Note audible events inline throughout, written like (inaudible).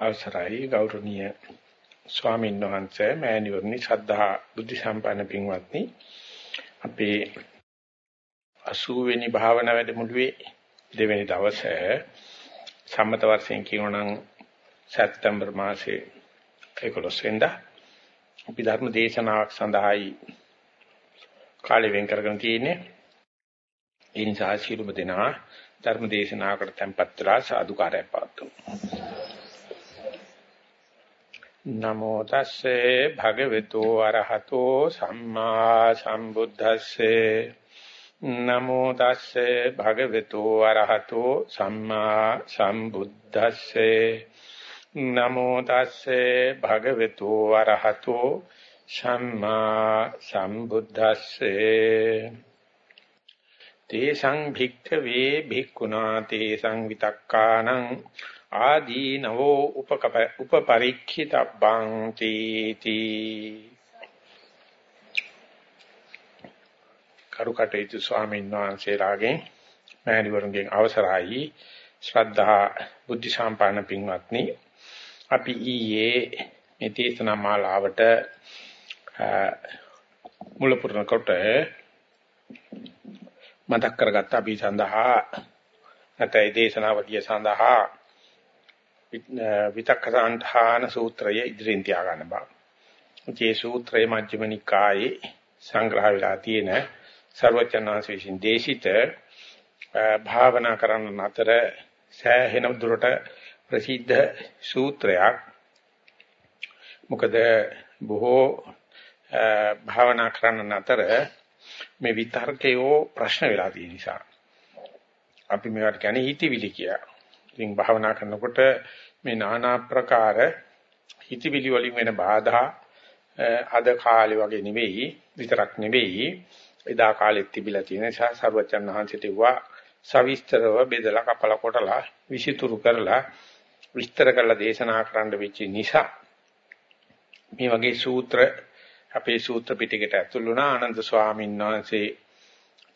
අවසරයි ගෞරවනීය ස්වාමීන් වහන්සේ මෑණිවරණි ශ්‍රද්ධා බුද්ධ සම්පන්න පින්වත්නි. අපේ 80 වෙනි භාවනා වැඩමුළුවේ දෙවෙනි දවසේ සම්මත වර්ෂයෙන් කියනනම් සැප්තැම්බර් මාසයේ 11 වෙනිදා අපි ධර්ම දේශනාවක් සඳහායි කාලය වෙන් කරගෙන තියෙන්නේ. ඒ නිසා සියලුම දෙනා ධර්ම දේශනාවකට tempත් වෙලා සාදුකාරය පවතුමු නමෝ තස්සේ භගවතු අරහතෝ සම්මා සම්බුද්දස්සේ. නමෝ තස්සේ භගවතු අරහතෝ සම්මා සම්බුද්දස්සේ. නමෝ තස්සේ භගවතු අරහතෝ සම්මා සම්බුද්දස්සේ. තේසං භික්ඛවේ භික්ඛුනා තේසං විතක්කානං ආදීනවෝ උපකප උපපරික්ඛිතබ්බං තීති. කරුකටේතු ස්වාමීන් වහන්සේලාගෙන් මෑණිවරුන්ගෙන් අවසරයි. ශ්‍රද්ධා බුද්ධ සම්පන්න පින්වත්නි අපි ඊයේ මේ දේශනා මාලාවට මුල පුරන කොට මතක් කරගත්ත අපි සඳහා නැතයි දේශනාවලිය සඳහා විතක්කසාන්ධාන සූත්‍රය ඉදිරියෙන් තියාගන්න බා. මේ සූත්‍රය මජ්ක්‍ධිම නිකායේ සංග්‍රහ වෙලා තියෙන ਸਰවචනාංශ විසින් දේශිත භාවනා කරන අතර සෑහෙන දුරට ප්‍රසිද්ධ සූත්‍රයක්. මොකද බොහෝ භාවනා කරන අතර මේ විතර්කයෝ ප්‍රශ්න වෙලා තියෙන නිසා අපි මේවට කියන්නේ හිතවිලි කියලා. ඉතින් භාවනා කරනකොට මේ নানা ප්‍රකාර හිතවිලි වලින් වෙන බාධා අද කාලේ වගේ නෙවෙයි විතරක් නෙවෙයි එදා කාලෙත් තිබිලා තියෙන නිසා සර්වචන් වහන්සේට වුණා සවිස්තරව බෙදලා කපලා කොටලා විසිතුරු කරලා විස්තර කරලා දේශනා කරන්න වෙච්ච නිසා මේ වගේ සූත්‍ර අපේ සූත්‍ර පිටකයට ඇතුළු වුණා. ආනන්ද ස්වාමීන් වහන්සේ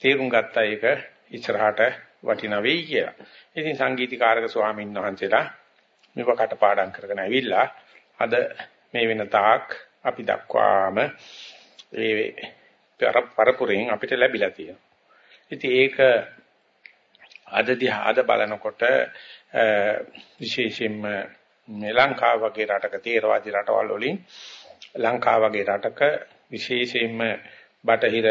තේරුම් ගත්තා ඒක ඉස්සරහට. වටිනා වෙයි කියලා. ඉතින් සංගීතීකාරක ස්වාමීන් වහන්සේලා මේක කටපාඩම් කරගෙන ඇවිල්ලා අද මේ වෙන තාක් අපි දක්වාම ඒ පරපුරෙන් අපිට ලැබිලා තියෙනවා. ඉතින් ඒක අද දිහා අද බලනකොට විශේෂයෙන්ම මේ ලංකාව වගේ රටක තේරවාදී රටවල් වලින් ලංකාව වගේ රටක විශේෂයෙන්ම බටහිර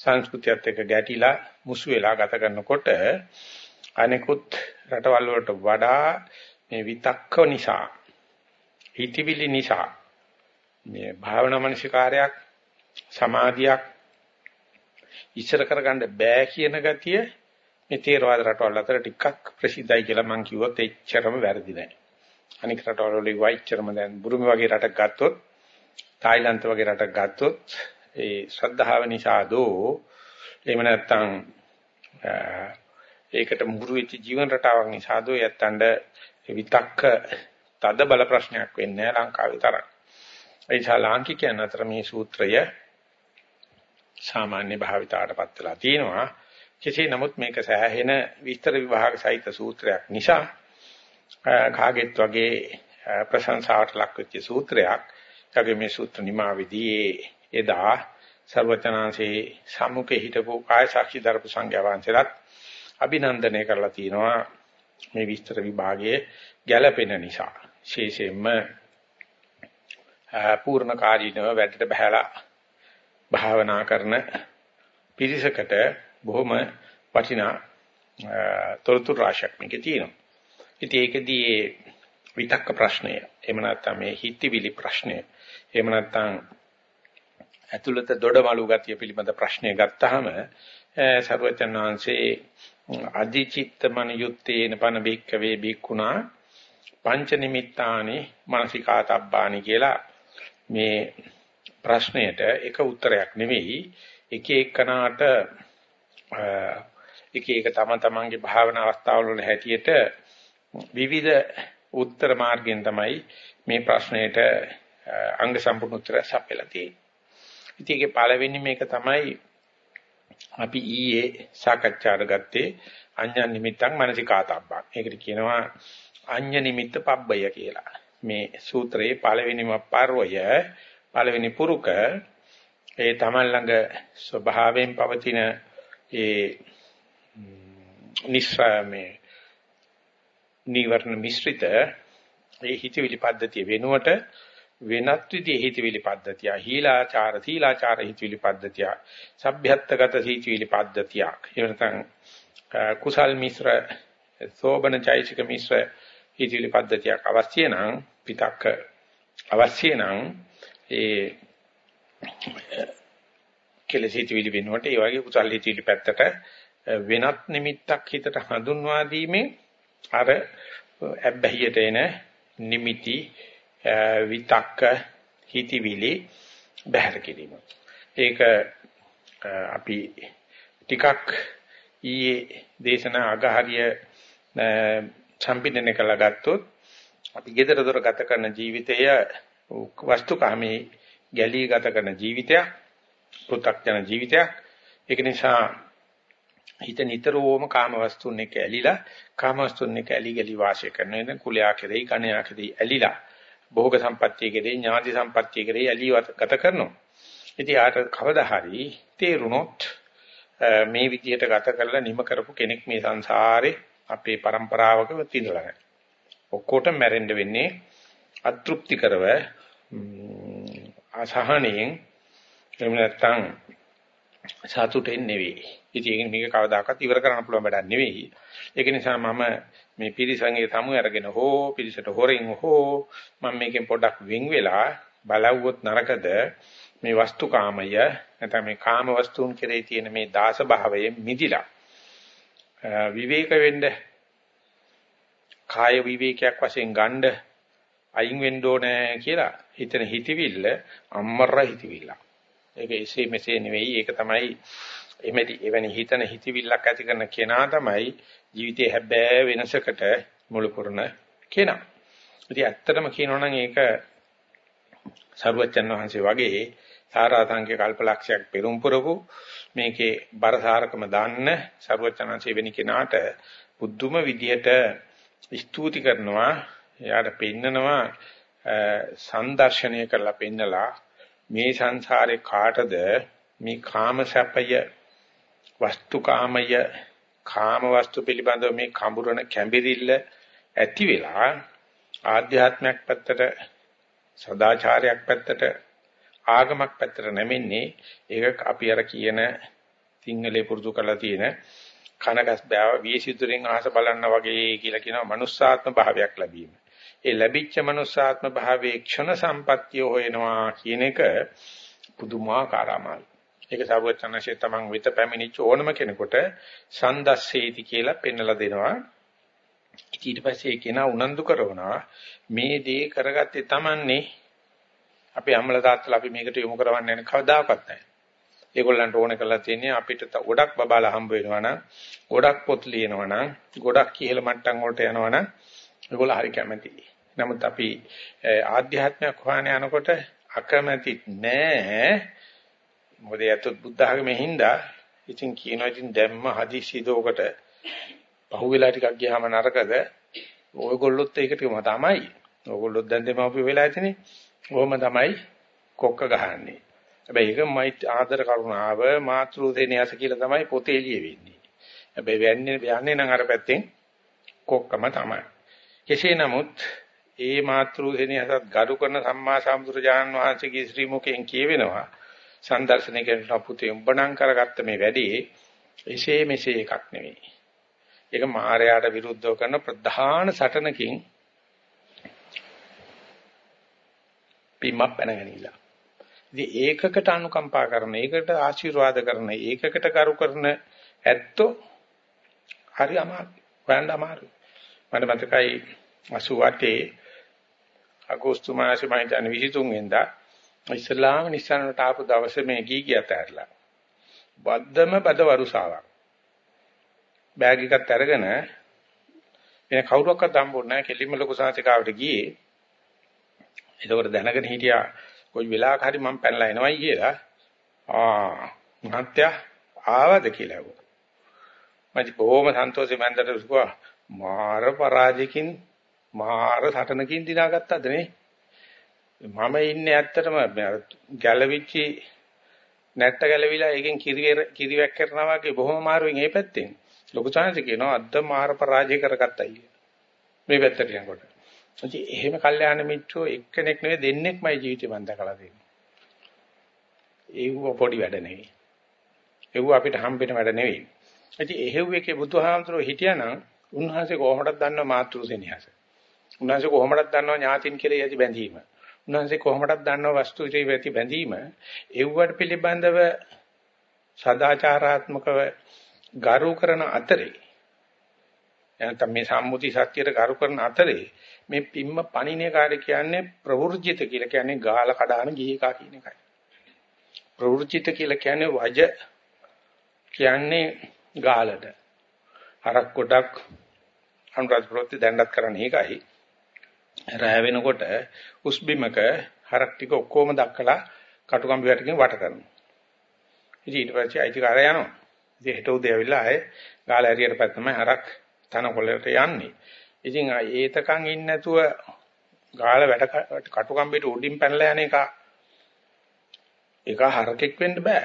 සංස්කෘතියත් එක්ක ගැටිලා මුසු වෙලා ගත කරනකොට අනෙකුත් රටවල් වලට වඩා මේ විතක්ක නිසා හිතවිලි නිසා මේ භාවනා මනසිකාරයක් සමාධියක් ඉස්සර කරගන්න බෑ කියන ගතිය මේ තේරවාද රටවල් අතර ටිකක් ප්‍රසිද්ධයි කියලා මම කිව්වොත් එච්චරම වැරදි නෑ. අනික රටවල් වල වයිච්චරම දැන් බුරුම වගේ රටක් ගත්තොත් තායිලන්ත වගේ රටක් ගත්තොත් ඒ ශ්‍රද්ධාව නිසා දෝ එහෙම නැත්නම් ඒකට මුහුරු වෙච්ච ජීවන රටාවක් නිසා දෝ යත්තඬ විතක්ක තද බල ප්‍රශ්නයක් වෙන්නේ ලංකාවේ තරම්. ඒ නිසා ලාංකිකයන් අතර මේ සූත්‍රය සාමාන්‍ය භාවිතයටපත් වෙලා තියෙනවා. කෙසේ නමුත් මේක සෑහෙන විස්තර විභාග සහිත සූත්‍රයක් නිසා කාගෙත් වගේ ප්‍රශංසාවට ලක් වෙච්ච සූත්‍රයක්. ඒගොල්ලෝ මේ සූත්‍ර නිමාවේදී එදා ਸਰවචනාංශේ සම්මුඛේ හිටපු කාය සාක්ෂි දරපු සංඝයා වහන්සේලාත් අභිනන්දනය කරලා තිනවා මේ විස්තර විභාගයේ ගැළපෙන නිසා විශේෂයෙන්ම පූර්ණ කාලීනව වැඩට බහැලා භාවනා කරන පිරිසකට බොහොම වටිනා තොරතුරු රාශියක් මේකේ තියෙනවා. ඉතින් ඒකදී විතක්ක ප්‍රශ්නය එහෙම නැත්නම් මේ හිතවිලි ප්‍රශ්නය එහෙම නැත්නම් ඇතුළත දොඩමලු ගතිය පිළිබඳ ප්‍රශ්නය ගත්තාම සර්වචන් වහන්සේ අධිචිත්තමන යුත්තේන පන බික්කවේ බික්ුණා පංච නිමිත්තානි මානසිකාතබ්බානි කියලා මේ ප්‍රශ්නයට එක උත්තරයක් නෙවෙයි එක එකනාට එක එක තම තමන්ගේ භාවනා අවස්ථාවල වල හැටියට විවිධ උත්තර මාර්ගයෙන් තමයි මේ ප්‍රශ්නයට අංග සම්පූර්ණ උත්තර සපයලා තියෙන්නේ. ඉතින් ඒකේ පළවෙනි මේක තමයි අපි ඊයේ සාකච්ඡාට ගත්තේ අඤ්ඤා නිමිත්තං මනසිකාතබ්බං. ඒකට කියනවා අඤ්ඤ නිමිත්ත පබ්බය කියලා. මේ සූත්‍රයේ පළවෙනිම පර්වය පළවෙනි පුරුක ඒ තමන් ළඟ ස්වභාවයෙන් පවතින ඒ නිස්සාමේ නීවරණ මිශ්‍රිත ඒ හිතවිලි පද්ධතිය වෙනුවට වෙනත් විදිහේ හිතවිලි පද්ධතිය හීලාචාර සීලාචාර හිතවිලි පද්ධතිය සભ્યත්වගත හිතවිලි පද්ධතියක්. එහෙම නැත්නම් කුසල් මිශ්‍ර සෝබන චෛසික මිශ්‍ර හිතවිලි පද්ධතියක් අවශ්‍ය නම් පිටක් අවශ්‍ය නම් ඒ කෙලෙස් හිතවිලි වෙනුවට ඒ වගේ කුසල් හිතවිලි පැත්තට වෙනත් නිමිත්තක් හිතට හඳුන්වා දීමේ අර ඇබ්බැහියට එන නිමිති විතක්ක හිතවිලි බැහැර කිරීම. ඒක අපි ටිකක් ඊයේ දේශනා අගහරිය සම්පින්නන කළා ගත්තොත් අපි gedara dora ගත කරන ජීවිතය වස්තුකාමී ගැලී ගත කරන ජීවිතයක් පෘථග්ජන ජීවිතයක් ඒක නිසා හිත නිතරම කාම වස්තුන් එක්ක ඇලිලා කාම වස්තුන් එක්ක ඇලි ගලි වාසය කරන ඉතින් කුලයා කෙරෙහි කණයා කෙරෙහි ඇලිලා භෝග සම්පත්තිය කෙරෙහි ඥාති සම්පත්තිය කෙරෙහි ඇලි ගත කරනවා. ඉතින් ආට කවදා හරි තේරුණොත් මේ විදිහට ගත කරලා නිම කරපු කෙනෙක් මේ සංසාරේ අපේ પરම්පරාවක තිඳලා නැහැ. ඔක්කොටම මැරෙන්න වෙන්නේ අතෘප්තිකරව අසහනයෙන්. එහෙම නැත්නම් සතුටෙන් නෙවෙයි. ඉතින් මේක කවදාකවත් ඉවර කරන්න පුළුවන් වැඩක් නෙවෙයි. ඒක නිසා මම මේ පිරිසංගේ සමු අරගෙන හෝ පිරිසට හොරෙන් හෝ මම මේකෙන් පොඩ්ඩක් වෙන් වෙලා බලවුවොත් නරකද මේ වස්තුකාමය නැත්නම් මේ කාම වස්තුන් කෙරෙහි තියෙන මේ දාස භාවයෙන් මිදිලා විවේක වෙන්න කාය විවේකයක් වශයෙන් ගන්න අයින් වෙන්න ඕනේ කියලා හිතන හිතවිල්ල අම්මර හිතවිල්ල. ඒක එසේ මෙසේ නෙවෙයි ඒක තමයි එමෙදි එවැනි හිතන හිතවිල්ලක් ඇති කරන කෙනා තමයි ජීවිතයේ හැබෑ වෙනසකට මුළු පුරන කෙනා. ඉතින් ඇත්තටම කියනවා නම් ඒක සරුවච්චන් වහන්සේ වගේ සාරාංශික කල්පලක්ෂයක් පෙරම් පුරපු මේකේ බරසාරකම දාන්න සරුවච්චන්වහන්සේ වෙනි කෙනාට බුද්ධුම විදියට ස්තුති කරනවා එයාට පෙන්නනවා සංදර්ශනය කරලා පෙන්නලා මේ සංසාරේ කාටද මේ කාම සැපය වස්තුකාමය කාම වස්තු පිළිබඳව මේ කඹුරන කැඹිරිල්ල ඇති වෙලා ආධ්‍යාත්මයක් පැත්තට සදාචාරයක් පැත්තට ආගමක් පැත්තට නැමෙන්නේ ඒක අපි අර කියන සිංහලේ පුරුදු කරලා තියෙන කනගස් බෑව විශිදුරෙන් ආස බලන්න වගේ කියලා කියනවා මනුස්සාත්ම භාවයක් ලැබීම. ඒ ලැබිච්ච මනුස්සාත්ම භාවයේ ක්ෂණ සම්පත්තිය හොයනවා කියන එක පුදුමාකාරමයි. ඒක සර්වචනසේ තමන් වෙත පැමිණිච්ච ඕනම කෙනෙකුට සන්දස්සේති කියලා පෙන්වලා දෙනවා. ඊට පස්සේ ඒ කෙනා උනන්දු කරනවා මේ දේ කරගත්තේ තමන්නේ අපේ අම්මලා තාත්තලා අපි මේකට යොමු කරවන්නේ නැහැ කවදාකවත් නැහැ. ඒගොල්ලන්ට ඕන කරලා තියෙන්නේ අපිට ගොඩක් බබාලා හම්බ වෙනවා නම් ගොඩක් පොත් ලියනවා නම් ගොඩක් ඉහළ මට්ටම් වලට යනවා නම් ඒගොල්ලෝ හරි කැමතියි. නමුත් අපි ආධ්‍යාත්මයක් හොයන යනකොට අකමැති නෑ. මොකද යතොත් බුද්ධ ආගමේ හින්දා ඉතින් කියනවා ඉතින් දැම්ම හදිසි දෝකට පහුවෙලා ටිකක් ගියාම නරකද? ඔයගොල්ලොත් ඒකටම තමයි. ඔයගොල්ලොත් දැන් දෙමාපිය වෙලා ඇතිනේ. කොහොම තමයි කොක්ක ගහන්නේ. හැබැයි ඒක මයි ආදර කරුණාව මාතෘ දෙනියස කියලා තමයි පොතේ ලියවෙන්නේ. හැබැයි යන්නේ යන්නේ නම් අර පැත්තෙන් කොක්කම තමයි. කෙසේ නමුත් ඒ මාතෘ දෙනියසත් ගරු කරන සම්මා සම්බුදුරජාණන් වහන්සේගේ ශ්‍රී මුඛයෙන් කියවෙනවා. සම්දර්ශනය කරන පුතේ උඹණම් කරගත්ත මේ වැඩේ එසේ මෙසේ එකක් නෙවෙයි. ඒක මායයට විරුද්ධව කරන ප්‍රධාන සටනකින් පිම්මක් පැනගෙනilla. ඉතින් ඒකකට අනුකම්පා කරන, ඒකට ආශිර්වාද කරන, ඒකකට කරු කරන ඇත්තෝ හරි අමාරුයි. හොයන්න අමාරුයි. මට මතකයි 88 අගෝස්තු මාසේ මම හිතන්නේ 23 වෙනිදා ඉස්ලාම නිසනට ආපු දවසේ මේ ගී ගියත් ඇරලා. බද්දම බද වරුසාවක්. බෑග් එකත් අරගෙන එන කවුරක්වත් හම්බුනේ නැහැ කෙලින්ම ලොකු සාංශිකාවට ගියේ. ඒකෝර දැනගෙන හිටියා කොයි වෙලාවක හරි මම පැනලා එනවයි කියලා. ආ මහත්තයා ආවද කියලා ඇහුවා. මම බොහොම සන්තෝෂයෙන් මන්දට කිව්වා මාර පරාජයකින් මාර සටනකින් දිනාගත්තද නේ? මම ඉන්නේ ඇත්තටම ගැලවිච්චි නැට්ට ගැලවිලා ඒකෙන් කිරි කිරිවැක් කරනවා වගේ බොහොම මාරුවෙන් ඒ පැත්තෙන්. ලොකු chance කියනවා අද්ද මාර පරාජය කරගත්තයි කියලා. මේ පැත්තට යනකොට. ඉතින් එහෙම කල්යාණ මිත්‍රෝ එක්කෙනෙක් නෙවෙයි දෙන්නෙක්මයි ජීවිතේ මම දැකලා තියෙන්නේ. ඒව පොඩි වැඩ නෙවෙයි. ඒව අපිට හම්බෙන වැඩ නෙවෙයි. ඉතින් එහෙව් එකේ බුදුහාමතුරු හිටියානම් උන්වහන්සේ කොහොමදක් දන්නව මාතෘ සෙනෙහස. උන්වහන්සේ කොහොමදක් දන්නව ඥාතින් කෙරෙහි ඇති බැඳීම. උන්වහන්සේ කොහොමදක් දන්නව වස්තු විශ්ේ ඇති බැඳීම. ඒවට පිළිබඳව සදාචාරාත්මකව ගරු කරන අතරේ එනතම මේ සම්මුති සත්‍යයට ගරු කරන අතරේ මේ පිම්ම පණිනේ කාර්ය කියන්නේ ප්‍රවෘජිත කියලා කියන්නේ ගාල කඩාන ගිහිකා කියන එකයි. ප්‍රවෘජිත කියලා කියන්නේ වජ කියන්නේ ගාලට. හරක් කොටක් අනුරාධපුරත් දැන්නත් කරන්නේ ඒකයි. රැ වෙනකොට උස්බිමක හරක් ටික ඔක්කොම දක්කලා කටුකම්බි වැටකින් වට කරනවා. ඉතින් ඊට පස්සේ අයිතිකාරය යනවා. ඉතින් හෙට උදේ ඇවිල්ලා ආයේ ගාල ඇරියට පැත්තමයි හරක් තනකොළට යන්නේ. ඉතින් ඒතකන් ඉන්නේ නැතුව ගාල වැට කටුකම්බිට උඩින් පැනලා යන එක ඒක හරකෙක් වෙන්න බෑ.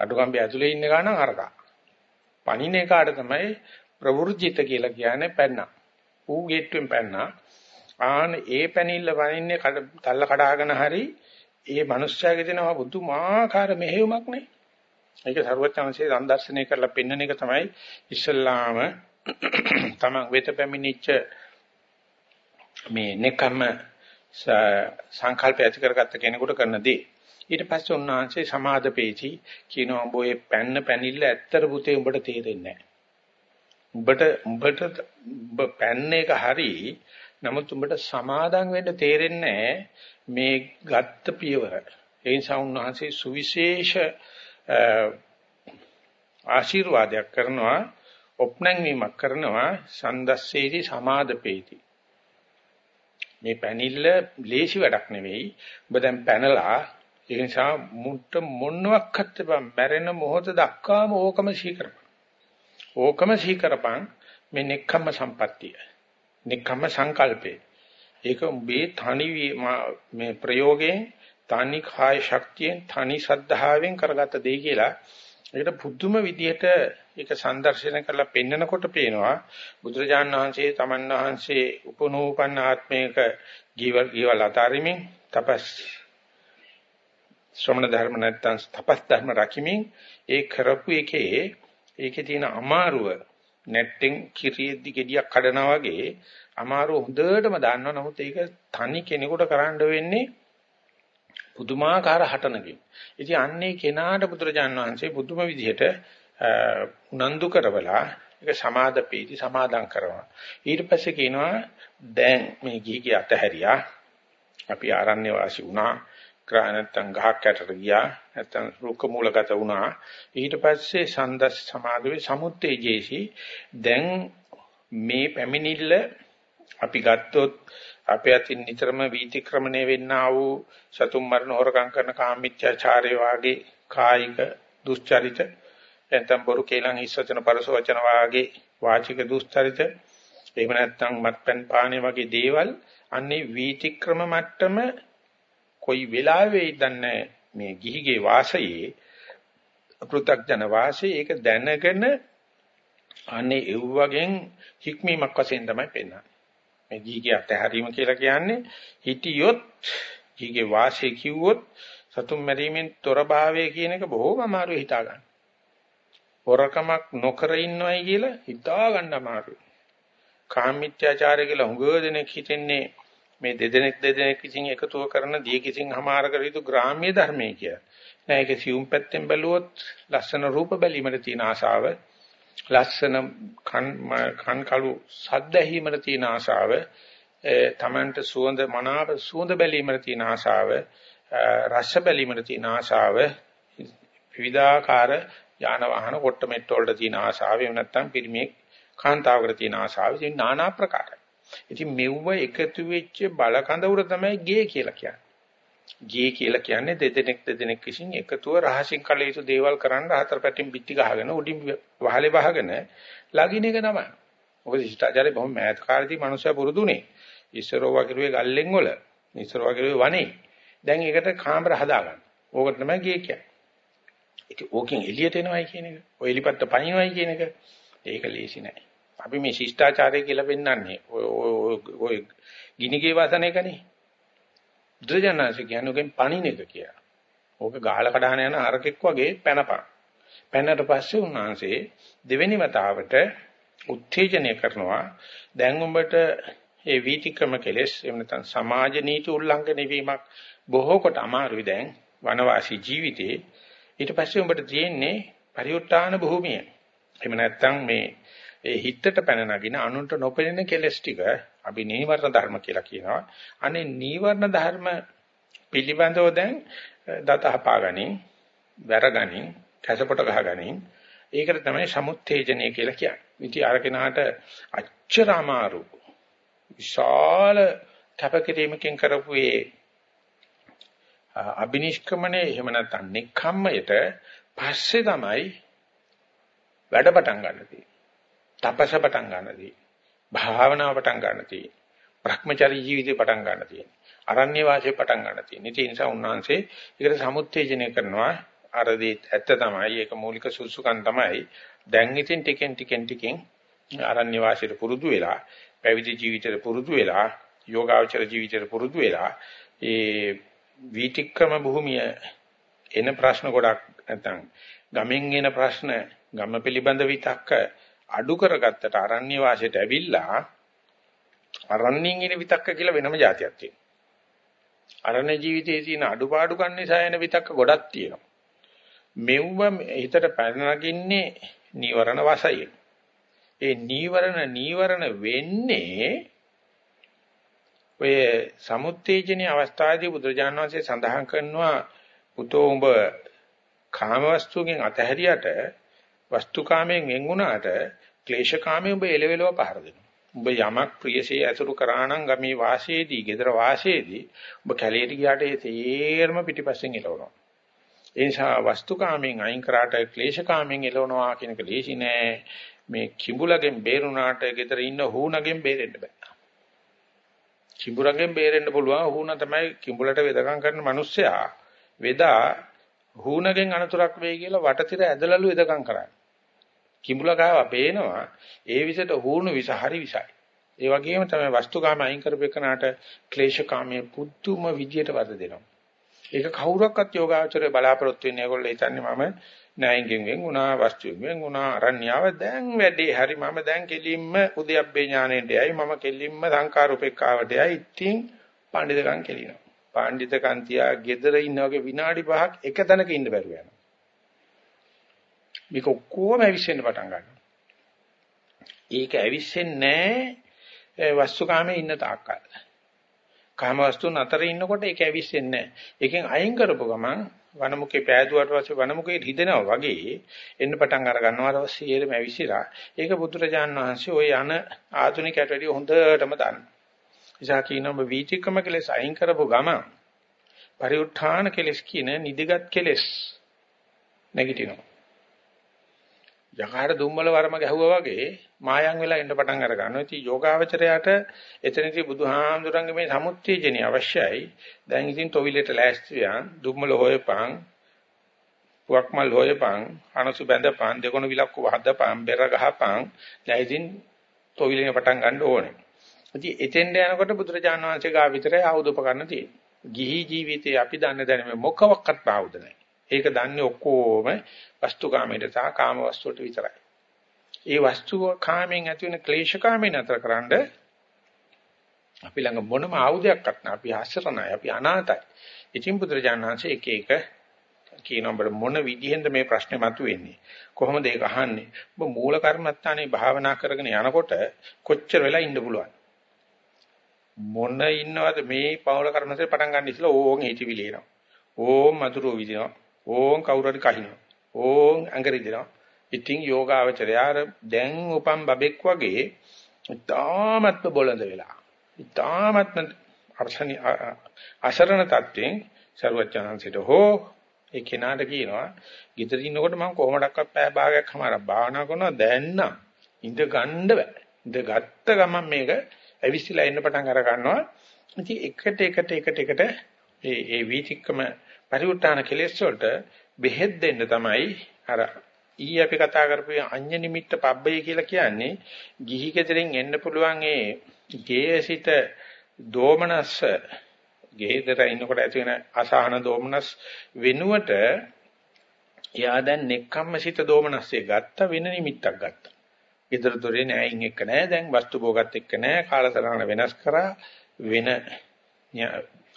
කටුකම්බි ඇතුලේ ඉන්න ගාන හරකා. පණින එකාට තමයි ප්‍රවෘජිත කියලා කියන්නේ පැන්නා. ඌ ගේට්ටුවෙන් පැන්නා. ආන ඒ පැනිල්ල වනින්නේ තල්ල කඩාගෙන හරි ඒ මිනිස්යාගේ දෙනවා බුදුමාකාර මෙහෙයුමක් නේ. ඒක සරුවචනසේ සම්දර්ශනය කරලා පෙන්වන එක තමයි ඉස්සල්ලාම (clears throat) තමන් වෙත පැමිණිච්ච මේ නෙකම සංකල්ප ඇති කරගත්ත කෙනෙකුට කරන දේ. ඊට පස්සේ උන්වහන්සේ සමාදපේචි කියනවා උඹ ඔය පැන්න පැනිල්ල ඇත්තට පුතේ උඹට තේරෙන්නේ නැහැ. උඹට උඹට උඹ පැන්න එක හරි නමුත් උඹට සමාදම් වෙන්න තේරෙන්නේ මේ ගත්ත පියවර. ඒ නිසා උන්වහන්සේ සුවිශේෂ ආශිර්වාදයක් කරනවා ඔප්නංවීමක් කරනවා සන්දස්සේති සමාදපේති මේ පැනිල්ල ලේසි වැඩක් නෙවෙයි ඔබ දැන් පැනලා ඒ නිසා මුට්ට මොනවත් බම් මැරෙන මොහොත දක්වාම ඕකම සීකරපන්. ඕකම සීකරපන් මේ නෙක්ඛම්ම සම්පත්තිය. නෙක්ඛම්ම සංකල්පේ ඒක උඹේ තනි මේ ප්‍රයෝගයෙන් තනි කාය ශක්තියෙන් තනි සද්ධාවෙන් කරගත දෙය කියලා ඒකට පුදුම විදියට ඒක සංදර්ශන කරලා පෙන්නකොට පේනවා. බුදුරජාණන් වහන්සේ තමන් වහන්සේ උපනෝපන්න ආත්මයක ජීවල් ජීවල් අතාරිමින් තපස් ශ්‍රමණ ධර්ම නැත්තම් තපස් ධර්ම රකිමින් ඒ කරපු එකේ ඒකේ තියෙන අමාරුව නැට්ටෙන් කිරියෙද්දි gediyak කඩනවා වගේ අමාරුව හොඳටම දන්නවා නමුත් ඒක තනි කෙනෙකුට කරන්න වෙන්නේ පුදුමාකාර හටනකින්. ඉතින් අන්නේ කෙනාට බුදුරජාන් වහන්සේ පුදුම විදිහට උනන්දු කරවලා ඒක සමාදපීති සමාදම් කරනවා. ඊට පස්සේ කියනවා දැන් මේ ගිහිගේ අතහැරියා. අපි ආරණ්‍ය වාසී වුණා. ග්‍රහ නැත්තම් ගහක් යටට ගියා. නැත්තම් රුක්ක මූලගත වුණා. ඊට පස්සේ සන්දස් සමාදවේ සමුත්තේජේසි දැන් මේ පැමිණිල්ල අපි ගත්තොත් අපේ අතින් නිතරම වීතික්‍රමණය වෙන්නා වූ සතුම් මරණ හොරකම් කරන කාමීච්ඡාචාරය වාගේ කායික දුස්චරිත එතම් බොරු කේලම් හිස්සචන පරසවචන වාගේ වාචික දුස්චරිත එහෙම නැත්නම් මත්පැන් පානේ වගේ දේවල් අන්නේ වීතික්‍රම මට්ටම කොයි වෙලාවෙ දන්නේ මේ ගිහිගේ වාසයේ පෘථග්ජන වාසයේ ඒක දැනගෙන අනේ එව් වගේ හික්මීමක් වශයෙන් තමයි පෙන්වන්නේ මේ ජීගේ අතහැරීම කියලා කියන්නේ හිටියොත් ජීගේ වාසය කිව්වොත් සතුම් මැරීමෙන් තොර භාවය කියන එක බොහෝම අමාරු හිතා ගන්න. හොරකමක් නොකර ඉන්නවයි කියලා හිතා ගන්න අමාරුයි. කාමීත්‍යාචාරය කියලා හුඟ දෙනෙක් හිතන්නේ මේ දෙදෙනෙක් දෙදෙනෙක් විසින් එකතුව කරන දී කිසිං හමාර කර යුතු ග්‍රාම්‍ය ධර්මයේ කියලා. නෑ ඒක සියුම් පැත්තෙන් බැලුවොත් ලස්සන රූප බැලීමට තියෙන ආශාව ලස්සන කන් කන් කළු සද්ද ඇහිමට තියෙන ආශාව තමන්ට සුවඳ මනාප සුවඳ බැලීමට තියෙන ආශාව රස බැලීමට තියෙන ආශාව විවිධාකාර යාන වාහන කොට මෙට්ට වලට තියෙන ආශාව එහෙම නැත්නම් පිරිමියෙක් කාන්තාවකට තියෙන ආශාව ඉතින් নানা ප්‍රකාරයි. ඉතින් මෙව්ව එකතු වෙච්ච බල කඳවුර තමයි ගේ කියලා කියන්නේ. ගේ කියලා කියන්නේ දෙදෙනෙක් දෙදෙනෙක් විසින් එකතුව රහසින් කළ යුතු දේවල් කරන්න හතර පැටින් පිටි ගහගෙන උඩින් වහලේ වහගෙන ලගින එක තමයි. මොකද ශිෂ්ටාචාරය බොහොම මෑත කාලේදී මිනිස්සු පුරුදුනේ. ඉස්සරෝවා කිරුවේ ගල්ලෙන් වල. ඉස්සරෝවා කිරුවේ වනේ. දැන් ඒකට කාමර හදාගන්න. ඕකට තමයි ගියේ කියන්නේ. ඒක ඕකෙන් එළියට එනවයි කියන එක. ඔය එලිපත්ත පනිනවයි කියන එක. ඒක ලේසි නෑ. අපි මේ ශිෂ්ටාචාරය කියලා පෙන්වන්නේ ඔය ඔය ගිනිගේ වසන එකනේ. බුදුජානනාංශ කියන්නේ ඔකෙන් පණින එක කියලා. ඕක ගහලා කඩහන යන හරකෙක් වගේ පැනපන්. පැනනට පස්සේ උන්වහන්සේ දෙවෙනි වතාවට උත්තේජනය කරනවා. දැන් උඹට ඒ වීතික්‍රම කෙලෙස් එහෙම නැත්නම් සමාජ නීති උල්ලංඝනය වීමක් බොහෝ කොට අමාරුයි දැන් වනවාසී ජීවිතේ. ඊට පස්සේ උඹට තියෙන්නේ පරිඋත්තාන භූමිය. එහෙම නැත්නම් මේ ඒ හිතට පැන නගින අනුන්ට නොපෙනෙන කෙලස් ටික අපි නීවරණ ධර්ම කියලා කියනවා. අනේ නීවරණ ධර්ම පිළිබඳව දැන් දත හපාගනින්, වැරගනින්, කැසපොට ගහගනින්. ඒකට තමයි සමුත්තේජනය කියලා කියන්නේ. ඉතින් අර කෙනාට අච්චර අමාරු විශාල කැපකිරීමකින් කරපු ඒ අබිනිෂ්ක්‍මණය එහෙම නැත්නම් නික්කම්මයට පස්සේ තමයි වැඩ පටන් ගන්න තියෙන්නේ. තපස පටන් ගන්න තියෙන්නේ. භාවනාව පටන් ගන්න තියෙන්නේ. භ්‍රමචරී ජීවිතේ පටන් ගන්න තියෙන්නේ. අරණ්‍ය වාසයේ පටන් ගන්න තියෙන්නේ. ඒ නිසා උන්වහන්සේ ඒකට සමුත්තේජනය කරනවා. අර දේ ඇත්ත තමයි. ඒක මූලික සුසුකම් තමයි. දැන් ඉතින් ටිකෙන් ටිකෙන් ටිකෙන් අරණ්‍ය වාසයට පුරුදු වෙලා, පැවිදි ජීවිතයට පුරුදු වෙලා, යෝගාචර ජීවිතයට පුරුදු වෙලා ඒ වීතික්‍රම භූමිය එන ප්‍රශ්න ගොඩක් නැත්නම් ගමෙන් එන ප්‍රශ්න ගම පිළිබඳ විතක්ක අඩු කරගත්තට අරණ්‍ය වාසයට ඇවිල්ලා අරණ්‍යෙන් එන විතක්ක කියලා වෙනම જાතියක් තියෙනවා. අරණ්‍ය ජීවිතයේ තියෙන අඩුපාඩුකම් නිසා එන විතක්ක ගොඩක් තියෙනවා. මෙව්ව හිතට පැනනගින්නේ නීවරණ වශයෙන්. ඒ නීවරණ නීවරණ වෙන්නේ ඔය සමුත්තේජනී අවස්ථාවේදී බුදුරජාණන් වහන්සේ සඳහන් කරනවා පුතෝ උඹ කාමවස්තුගෙන් අතහැරියට වස්තුකාමයෙන් වෙන් වුණාට ක්ලේශකාමයෙන් ඔබ එලෙවෙලව පහර දෙනවා. ඔබ යමක් ප්‍රියසේ ඇසුරු කරා නම් ගමේ වාසයේදී, gedara වාසයේදී ඔබ කැලේට ගියාට ඒ තේරම පිටිපස්සෙන් එලවනවා. ඒ නිසා වස්තුකාමයෙන් අයින් කරාට ක්ලේශකාමයෙන් එලවනවා කියන එක ලේසි නෑ. මේ කිඹුලගෙන් බේරුණාට gedara ඉන්න හුණගෙන් බේරෙන්න බෑ. කිඹුලගෙන් බේරෙන්න පුළුවන් හුණ තමයි කිඹුලට වෙදකම් කරන මිනිස්සයා වෙදා හුණගෙන් අනතුරක් වෙයි කියලා වටතිර ඇදලලු වෙදකම් කරන්නේ. කිඹුලගාව පේනවා ඒ විසට හුණු විස හරි විසයි. ඒ වගේම තමයි වස්තුකාම අයින් කරපේකනාට ක්ලේශකාමයේ පුදුම විදියට වද දෙනවා. ඒක කවුරක්වත් යෝගාචරය බලාපොරොත්තු වෙන්නේ ඒගොල්ලෝ හිතන්නේ මම ණයෙන් වෙන් වුණා වස්තුවෙන් වෙන් වුණා අරණ්‍යාව දැන් වැඩේ හරි මම දැන් කෙලින්ම උද්‍යප්පේ ඥාණයට යයි මම කෙලින්ම සංකාරූපේක්කාවට යයි ඉතින් පඬිතුකම් කෙලිනවා. පඬිතුකම් තියා gedara ඉන්න වගේ විනාඩි 5ක් එක තැනක ඉන්න බැරුව යනවා. මේක ඔක්කොම ඇවිස්සෙන්න පටන් ගන්නවා. ඒක ඇවිස්සෙන්නේ නැහැ වස්තුකාමයේ ඉන්න තාක්කල්. කාම වස්තුන් අතර ඉන්නකොට ඒක ඇවිස්සෙන්නේ නැහැ. ඒකෙන් අයින් කරපුව ගමන් වනමුකේ පෑදුවාට පස්සේ වනමුකේ හිදෙනවා වගේ එන්න පටන් අර ගන්නවා ඊට පස්සේ ඒරම ඇවිසිලා. ඒක බුදුරජාන් වහන්සේ ওই යන ආධුනිකයට වැඩිය හොඳටම දන්නවා. නිසා කියනවා වීතික්‍රම කෙලෙස් අයින් කරපුව ගමන් පරිඋත්ථාන කෙලෙස් කියන නිදිගත් කෙලෙස් නැගිටිනවා. යකාට දුම්මල වරම ගැහුවා වගේ මායම් වෙලා එන්න පටන් අර ගන්නවා. ඉතින් යෝගාවචරයට එතනදී බුදුහාමුදුරන්ගේ මේ සමුත්තේජනිය අවශ්‍යයි. දැන් ඉතින් තොවිලට ලෑස්ති වියන් දුම්මල හොයපන්, පුවක්මල් හොයපන්, අනසු බැඳපන්, දෙකොණ විලක්කු වහදපන්, බෙර ගහපන්. දැන් ඉතින් තොවිලේ පටන් ගන්න ඕනේ. ඉතින් එතෙන්ට යනකොට බුදුරජාණන් වහන්සේ ගා විතරයි ආයුධ උපකරණ තියෙන්නේ. ගිහි ජීවිතේ අපි දන්න දැන මොකවත් ආයුධ නැහැ. ඒක දන්නේ ඔක්කොම වස්තුකාමයට සහ කාම වස්තුවට විතරයි. ඒ වස්තුව කාමෙන් ඇති වෙන ක්ලේශ කාමෙන් අතරකරනද අපි ළඟ මොනම ආයුධයක්වත් නැහැ. අපි ආශ්‍රණයි, අපි අනාතයි. ඉතින් බුදුරජාණන්සේ එක එක කියනවා බල මොන විදිහෙන්ද මේ ප්‍රශ්නේ මතුවෙන්නේ කොහොමද ඒක අහන්නේ ඔබ මූල කර්මත්තානේ භාවනා කරගෙන යනකොට කොච්චර වෙලා ඉන්න පුළුවන් මොන ඉන්නවද මේ පෞල කර්මසේ පටන් ගන්න ඉස්සලා ඕන් හිතවිලි එනවා ඕම් මధుරෝ විදිනවා ඕම් කවුරු හරි කහිනවා. ඕම් ඇඟ රිදෙනවා ඉතින් යෝගාවචරය අර දැන් උපන් බබෙක් වගේ ඉතාමත්ම බොළඳ වෙලා ඉතාමත්ම අර්ශනි අසරණ තත්ත්වෙන් ਸਰවඥාන්සිට හෝ ඒ කෙනාට කියනවා ගෙදර ඉන්නකොට මම කොහොමඩක්වත් පැය භාගයක් හමාරක් භාවනා කරනවා. දැන් නම් ඉඳ ගන්න බෑ. ඉඳ ගත්ත ගමන් මේක ඇවිස්සලා එන්න පටන් අර ගන්නවා. ඉතින් එකට එකට එකට එකට ඒ ඒ වීතික්කම පරිඋත්තාන කෙලෙස් වලට බෙහෙත් දෙන්න තමයි අර ඊ අපි කතා කරපු අඤ්ඤ නිමිත්ත පබ්බය කියලා කියන්නේ ගිහි ගෙදරින් එන්න පුළුවන් ඒ ගේයසිත දෝමනස්ස ගේදර ඉන්නකොට ඇති වෙන අසහන දෝමනස් වෙනුවට එයා දැන් නෙක්ඛම්මසිත දෝමනස්සේ ගත්ත වෙන නිමිත්තක් ගත්තා. ඊතර දොරේ නෑයින් එක්ක නෑ දැන් වස්තු භෝගත් එක්ක නෑ කාලසටහන වෙනස් කරා වෙන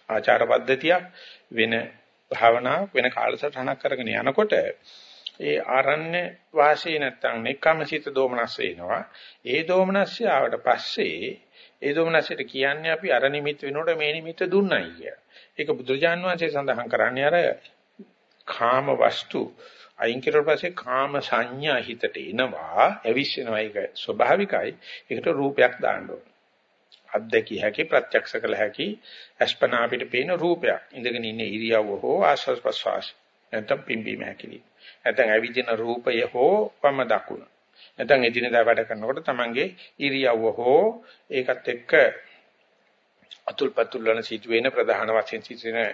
ආචාර පද්ධතියක් වෙන භාවනාවක් වෙන කාලසටහනක් කරගෙන යනකොට ඒ ආරණ්‍ය වාසී නැත්තම් නෙක්ඛම්මසිත දෝමනස් වෙනවා. ඒ දෝමනස්ය ආවට පස්සේ ඒ දෝමනස්යට කියන්නේ අපි අර නිමිත්ත වෙනකොට මේ නිමිත්ත දුන්නයි කිය. ඒක බුදුරජාන් වහන්සේ සඳහන් කරන්නේ අර කාම වස්තු අයින් කරුවට පස්සේ කාම සංඥා හිතට එනවා, ඇවිස්සෙනවා ඒක ස්වභාවිකයි. ඒකට රූපයක් දාන්න ඕන. අද්දකිය හැකි ප්‍රත්‍යක්ෂ කළ හැකි අස්පනා අපිට පේන රූපයක්. ඉඳගෙන ඉන්නේ ඉරියව්ව හෝ ආස්වාස් ප්‍රස්වාස්. නැත්නම් පිම්බීම හැකිලි. නැත්නම් ඇවිදින රූපය හෝ වම දකුණ. නැත්නම් එදිනෙදා වැඩ කරනකොට තමන්ගේ ඉරියව්ව හෝ ඒකත් එක්ක අතුල්පතුල් වන සිදුවෙන ප්‍රධාන වශයෙන් සිදුවෙන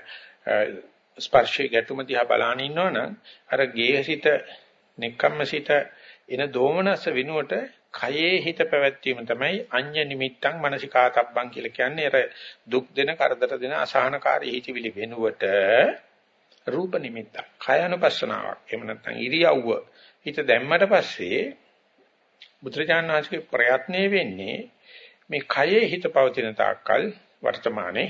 ස්පර්ශයේ ගැටුම දිහා බලාන ඉන්නවනම් අර ගේහසිත නෙක්කම්මසිත එන දෝමනස වෙනුවට කයේ හිත පැවැත්වීම තමයි අඤ්ඤ නිමිත්තං මනසිකාතබ්බං කියලා කියන්නේ. අර දුක් දෙන කරදර දෙන අසහනකාරී හිතවිලි වෙනුවට රූප නිමිත්තක් කයනුපස්සනාවක් එහෙම නැත්නම් ඉරියව්ව. හිත දැම්මට පස්සේ බුදුරජාණන් වහන්සේගේ ප්‍රයත්නය වෙන්නේ මේ කයේ හිත පවතින තාක්කල් වර්තමානයේ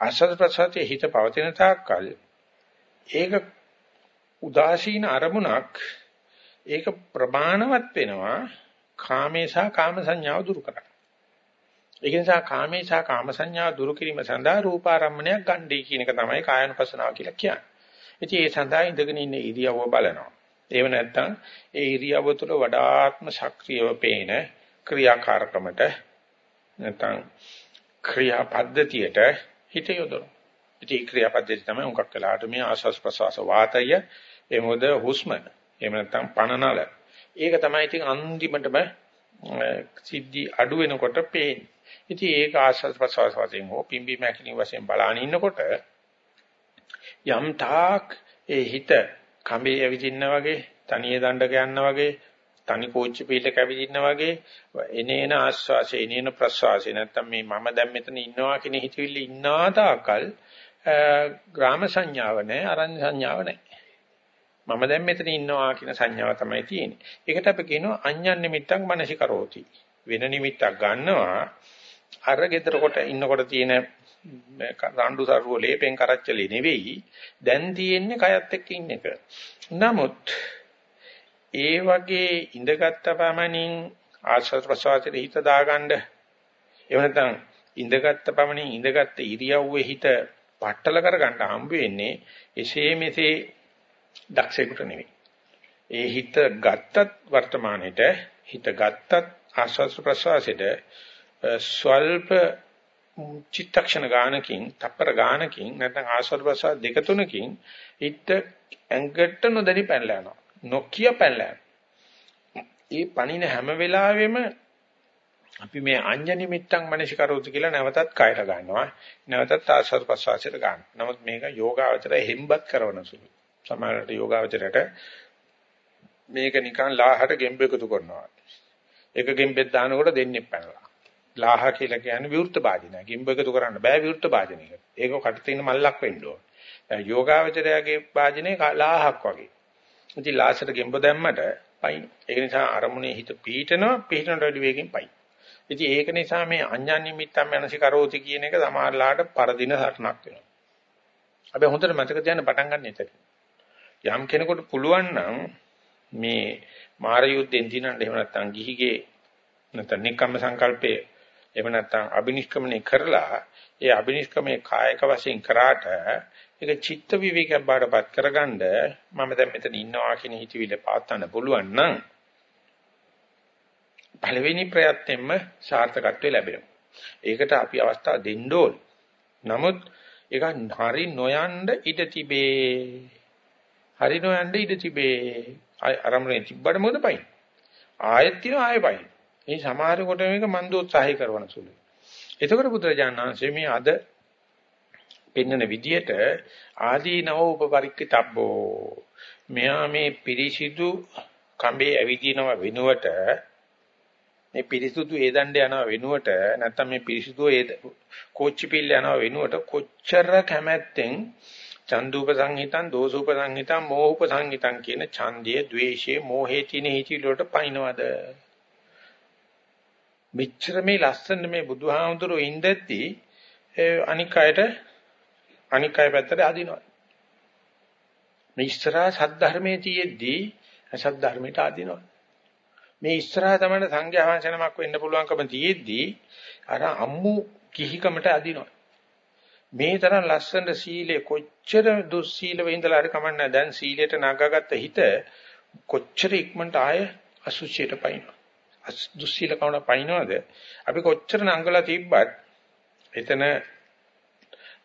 ආස්වාද ප්‍රසාරයේ හිත පවතින තාක්කල් ඒක උදාසීන අරමුණක් ඒක ප්‍රමාණවත් වෙනවා කාමේසා කාම සංඥාව දුරු කරන්න. ඒක නිසා කාමේසා කාම සංඥාව දුරු කිරීම සඳහා රූපාරම්මණයක් ගන්නයි කියන එක තමයි කායනුපසනාව කියලා කියන්නේ. ඉතින් ඒ සඳහා ඉඳගෙන ඉන්න ඉරියව්ව බලනවා. එහෙම නැත්නම් ඒ ඉරියව්ව තුළ වඩාත්ම සක්‍රියව පේන ක්‍රියාකාරකමට නැත්නම් ක්‍රියා පද්ධතියට හිත යොදවනවා. ඉතින් ක්‍රියා පද්ධතිය තමයි උන්කක් කළාට මේ ආස්වාස් ප්‍රසවාස වාතය එමොද හුස්ම එහෙම නැත්නම් පණනල. ඒක තමයි ඉතින් අන්තිමටම සිද්ධි අඩු වෙනකොට පේන්නේ. ඉතින් ඒක ආස්වාස් ප්‍රසවාස වශයෙන් හෝ පිම්බි මැකිලින් වශයෙන් බලාගෙන ඉන්නකොට යම් තාක් ඒ හිත කඹේ ඇවිදින්න වගේ, තනියේ දණ්ඩක යන්න වගේ, තනි කෝච්චි පිටක ඇවිදින්න වගේ එනේන ආස්වාසේ එනේන ප්‍රස්වාසේ නැත්තම් මේ මම දැන් මෙතන ඉන්නවා කියන හිතවිල්ල ඉන්නා තාකල් ග්‍රාම සංඥාව නැහැ, අරඤ්‍ය සංඥාව නැහැ. මම දැන් මෙතන ඉන්නවා කියන සංඥාව තමයි තියෙන්නේ. ඒකට අපි කියනවා අඤ්ඤන් නිමිත්තක් මනසිකරෝති. වෙන නිමිත්තක් ගන්නවා අර gedara කොට ඉන්නකොට තියෙන රණ්ඩු සරුව ලේපෙන් කරච්චලේ නෙවෙයි දැන් තියෙන්නේ කයත් එක්ක ඉන්න එක. නමුත් ඒ වගේ ඉඳගත්ත පමණින් ආශ්‍රද ප්‍රසවාසයේ හිත දාගන්න එහෙම නැත්නම් ඉඳගත්ත පමණින් ඉඳගත්ත ඉරියව්වේ හිත පట్టල කරගන්න හම්බ වෙන්නේ එසේ මෙසේ දක්ෂයෙකුට නෙවෙයි. ඒ හිත ගත්තත් වර්තමානෙට හිත ගත්තත් ආශ්වාස ප්‍රශ්වාසෙට ස්වල්ප චිත්තක්ෂණ ගානකින් තප්පර ගානකින් නැත්නම් ආශ්වාස ප්‍රශ්වාස දෙක තුනකින් හිත ඇඟට නොදැනි පැනලා යනවා. නොකිය පැනලා. ඒ පණින හැම වෙලාවෙම අපි මේ අඤ්ඤ නිමිත්තන් මනසිකරොත් කියලා නැවතත් කයට ගන්නවා. නැවතත් ආශ්වාස ප්‍රශ්වාසයට ගන්නවා. නමුත් මේක යෝගාවචරය හෙම්බත් කරන සුළු. සමහරවිට යෝගාවචරයට මේක නිකන් ලාහට ගෙම්බ එකතු කරනවා. එක ගෙම්බෙක් දානකොට දෙන්නේ පැනලා. ලාහ කියලා කියන්නේ විවෘත භාජනය. ගෙම්බ එකතු කරන්න බෑ විවෘත භාජනයකට. ඒක කට තියෙන මල්ලක් වෙන්න ඕන. යෝගාවචරයාගේ භාජනයේ ලාහක් වගේ. ඉතින් ලාසට ගෙම්බ දැම්මට පයින්. ඒක නිසා අරමුණේ හිත පීඨනවා පීඨනට වැඩි වේගෙන් පයින්. ඉතින් ඒක නිසා මේ අඤ්ඤා නිමිත්තම් මනසිකරෝති කියන එක සමහරලාට පරදින සටනක් වෙනවා. අපි හොඳට මතක තියාගන්න පටන් ගන්න එතන. යම් කෙනෙකුට පුළුවන් නම් මේ මාර යුද්ධෙන් දිනන්න එහෙම නැත්නම් ගිහිගේ නැත්නම් නිකම්ම සංකල්පයේ එහෙම නැත්නම් අබිනිෂ්ක්‍මණය කරලා ඒ අබිනිෂ්ක්‍මණය කායක වශයෙන් කරාට ඒක චිත්ත විවේකයක් බාටපත් කරගන්න මම දැන් මෙතන ඉන්නවා කියන හිතවිල්ල පාත්තන්න පුළුවන් නම් පළවෙනි ප්‍රයත්නෙම සාර්ථකත්වය ලැබෙනවා. ඒකට අපි අවස්ථාව දෙන්න ඕන. නමුත් ඒක හරි නොයන්ඩ ඉඩ තිබේ. හරි නොයන්ඩ ඉඩ තිබේ. අරමුණේ තිබ්බට මොකද පයින්? ආයෙත් තියෙනවා ආයෙ පයින්. මේ සමහර කොට මේක මන් දෝත්සාහය කරන සුළුයි. එතකොට බුදුරජාණන් වහන්සේ මේ අද පෙන්වන විදියට ආදීනව උපපරික්කිතබ්බෝ මෙයා මේ පිරිසිදු කඹේ ඇවිදිනව වෙනුවට මේ පිරිසුදු ඒදණ්ඩ යනවා වෙනුවට නැත්නම් මේ පිරිසුදු ඒ කෝච්චි පිල්ල යනවා වෙනුවට කොච්චර කැමැත්තෙන් චන්දුප සංහිතං දෝසුප සංහිතං මෝහුප සංහිතං කියන ඡන්දය, ද්වේෂය, මෝහේ තින හිචිල වලට පයින්නවද? මෙච්චර මේ ලස්සන මේ බුදුහාමුදුරුවෝ ඉඳද්දී අනික් අයට අනික් අය පැත්තට අදිනවා. මේ ඉස්සරහා සද්ධර්මයේ තියෙද්දී අසත් ධර්මයට අදිනවා. මේ ඉස්සරහා තමයි සංඝයා වහන්සේනමක් වෙන්න පුළුවන්කම තියෙද්දී අර අම්මු කිහිකමට අදිනවා. මේ තරම් ලස්සන සීලේ කොච්චර දුස්සීලව ඉඳලා හරි කමන්නේ දැන් සීලයට නගාගත්ත හිත කොච්චර ඉක්මනට ආය අසුචියට පයින්නවා. දුස්සීල කවුන පයින්නවද? අපි කොච්චර නංගලා තිබ්බත් එතන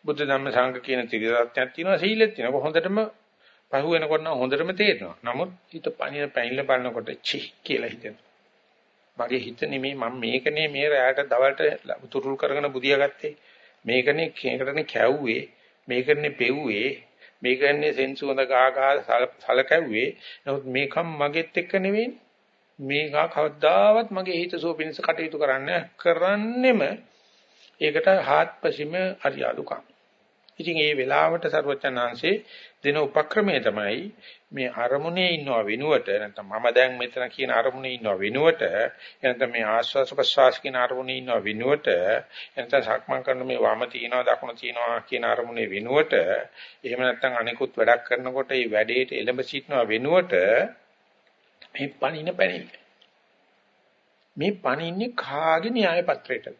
බුද්ධ ධම්ම සංඝ කියන ත්‍රිරත්නයක් තියෙනවා සීලෙත් තියෙනවා. හොඳටම පහු වෙනකොට නම් හොඳටම තේරෙනවා. නමුත් හිත පණින පැනිල බලනකොට චි කියලා හිතෙනවා. මගේ හිත නෙමෙයි මම මේකනේ මේ රැයට දවල්ට උතුරුල් කරගෙන බුදියා ගත්තේ. මේකනේ කේකටනේ කැව්වේ. මේකනේ පෙව්වේ. මේකනේ සෙන්සුවඳ ගා ගා සලකැව්වේ. නමුත් මේකම් මගෙත් එක්ක නෙවෙයි. මේකා කවදාවත් මගේ හිත සුවපිනිස කටයුතු කරන්නේ කරන්නෙම ඒකට හාත්පසීම අරියාදුකම්. ඉතින් ඒ වෙලාවට ਸਰවචනාංශේ දෙන උපක්‍රමය තමයි මේ අරමුණේ ඉන්නව වෙනුවට නැත්නම් මම දැන් මෙතන කියන අරමුණේ ඉන්නව වෙනුවට නැත්නම් මේ ආස්වාස ප්‍රසවාස කියන අරමුණේ ඉන්නව වෙනුවට නැත්නම් සක්මන් කරන මේ වම තියනවා දකුණ තියනවා කියන අරමුණේ වෙනුවට එහෙම නැත්නම් අනිකුත් වැඩක් කරනකොට මේ වැඩේට එළඹ සිටනවා වෙනුවට මේ පණින පැනින්න මේ පණින්නේ කාගේ න්‍යාය පත්‍රයටද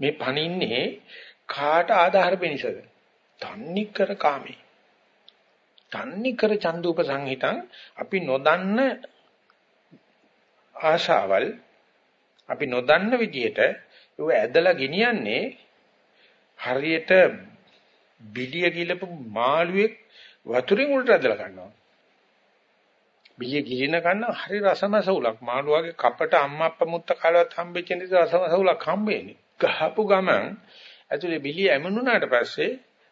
මේ පණින්නේ කාට ආධාර වෙනිසද? තන්නි කර කාමේ. තන්නි කර චන්දුප සංහිතං අපි නොදන්න ආශාවල් අපි නොදන්න විදියට ඒව ඇදලා ගෙනියන්නේ හරියට බිලිය ගිලපු මාළුවෙක් වතුරෙන් උඩට ඇදලා ගන්නවා. බිලිය ගිලින ගන්න හරි රසමස උලක් මාළුවාගේ කපට අම්මා අප්පා මුත්ත කාලවත් හම්බෙච්ච නිසා රසමස උලක් හම්බෙන්නේ. ගහපු ගමන් ඇතුලේ බිලිය ඇමුණුනාට පස්සේ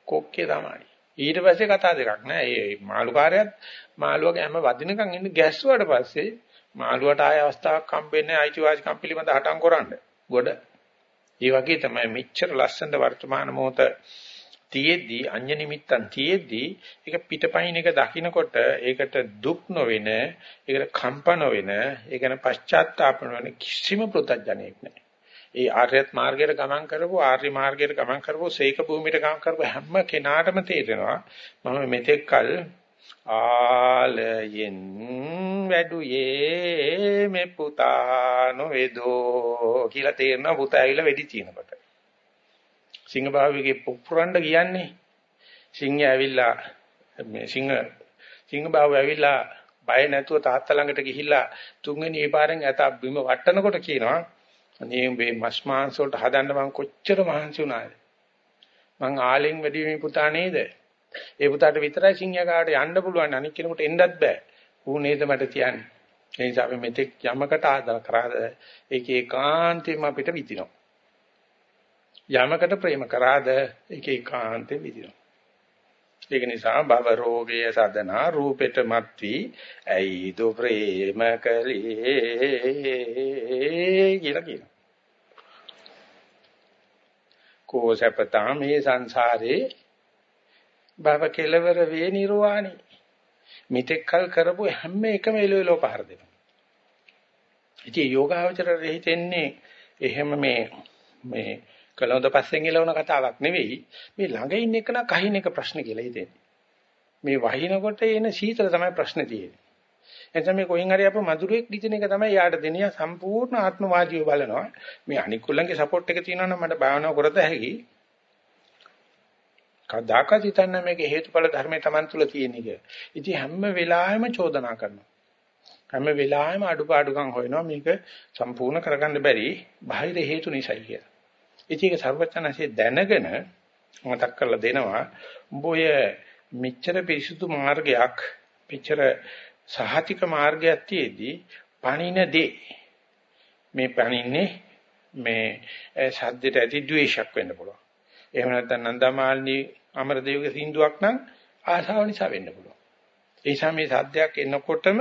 කොක්කේ තමයි. ඊට පස්සේ කතා දෙකක් නෑ. ඒ මාළුකාරයත් මාළුවගේ හැම වදිනකන් ඉන්න ගැස්සුවාට පස්සේ මාළුවට ආය අවස්ථාවක් හම්බෙන්නේ අයිතිවාසිකම් පිළිබඳ හටන් කරන්න. ගොඩ. ඒ වගේ තමයි මෙච්චර ලස්සන වර්තමාන මොහොත තියෙද්දි අඤ්ඤ නිමිත්තන් තියෙද්දි ඒක පිටපයින් එක දකින්නකොට ඒකට දුක් නොවෙන ඒකට කම්ප නොවෙන ඒකන පශ්චාත්තාප නොවෙන කිසිම ප්‍රත්‍යඥයක් නැහැ ඒ ආර්යත් මාර්ගයට ගමන් කරපු ආර්ය මාර්ගයට ගමන් කරපු සීක භූමියට ගමන් කරපු හැම කෙනාටම තේරෙනවා මම මෙතෙක් කල ආලයෙන් වැඩුයේ මේ පුතා නොවේදෝ කියලා තේරෙනවා පුතා ඇවිල්ලා වෙඩි තිනකොට සිංහ භාවිකේ පුපුරන්න කියන්නේ සිංහය ඇවිල්ලා මේ සිංහ සිංහ භාවය ඇවිල්ලා බය නැතුව තාත්තා ළඟට ගිහිල්ලා තුන්වෙනි ඒ පාරෙන් ඇත බිම වටනකොට කියනවා අනේ මේ මස් මාංශ වලට හදන්න මං කොච්චර මහන්සි වුණාද? මං ආලෙන් වැඩි මේ පුතා නේද? ඒ පුතාට විතරයි සිංහයාට යන්න පුළුවන් අනික් කෙනෙකුට එන්නත් බෑ. ඌ නේද මට කියන්නේ? ඒ නිසා අපි මෙතෙක් යමකට ආදර කරාද ඒක ඒකාන්තයෙන්ම අපිට විදිනවා යමකට ප්‍රේම කරාද ඒක ඒකාන්තයෙන් විදිනවා ඒක නිසා භව රෝගයේ සදනා රූපෙට මත්වි. ඇයි දු ප්‍රේම කලේ කියලා කියනවා. කෝසපතා මේ සංසාරේ? භව කෙලවර වේ නිර්වාණි. මිත්‍යක් කල් කරපු හැම එකම එළවෙලෝ පහර දෙනවා. ඉතින් යෝගාවචර රෙහිතෙන්නේ එහෙම මේ මේ කලොඳ පස්සෙන් එළවන කතාවක් නෙවෙයි මේ ළඟ ඉන්න එක නම් කහින එක ප්‍රශ්න කියලා හිතෙන්නේ මේ වහිනකොට එන සීතල තමයි ප්‍රශ්නේ තියෙන්නේ එතන මේ කොහෙන් හරි අප මధుරෙක් දින එක තමයි යාට දෙනිය සම්පූර්ණ ආත්මවාදීව බලනවා. මේ අනිකුල්ලන්ගේ සපෝට් එක තියෙනවා නම් මට භාවනාව කරත හැකි. කදාකත් හිතන්න මේක හේතුඵල ධර්මයේ Taman තුල තියෙන එක. ඉතින් හැම වෙලාවෙම චෝදනා කරනවා. හැම වෙලාවෙම අඩුපාඩුකම් හොයනවා මේක සම්පූර්ණ කරගන්න බැරි බාහිර හේතු නිසායි කියලා. ඉතින් ඒක සර්වඥාන්සේ දැනගෙන මතක් කරලා දෙනවා උඹ ඔය මෙච්චර පිරිසුදු මාර්ගයක් මෙච්චර සහතික මාර්ගයක් තියේදී පණින දේ මේ පණින්නේ මේ සද්දයට ඇති ද්වේෂයක් වෙන්න පුළුවන්. එහෙම නැත්නම් නන්දමාලිනී අමරදේවගේ සින්දුවක් නම් ආශාව නිසා වෙන්න පුළුවන්. ඒ නිසා මේ සද්දයක් එනකොටම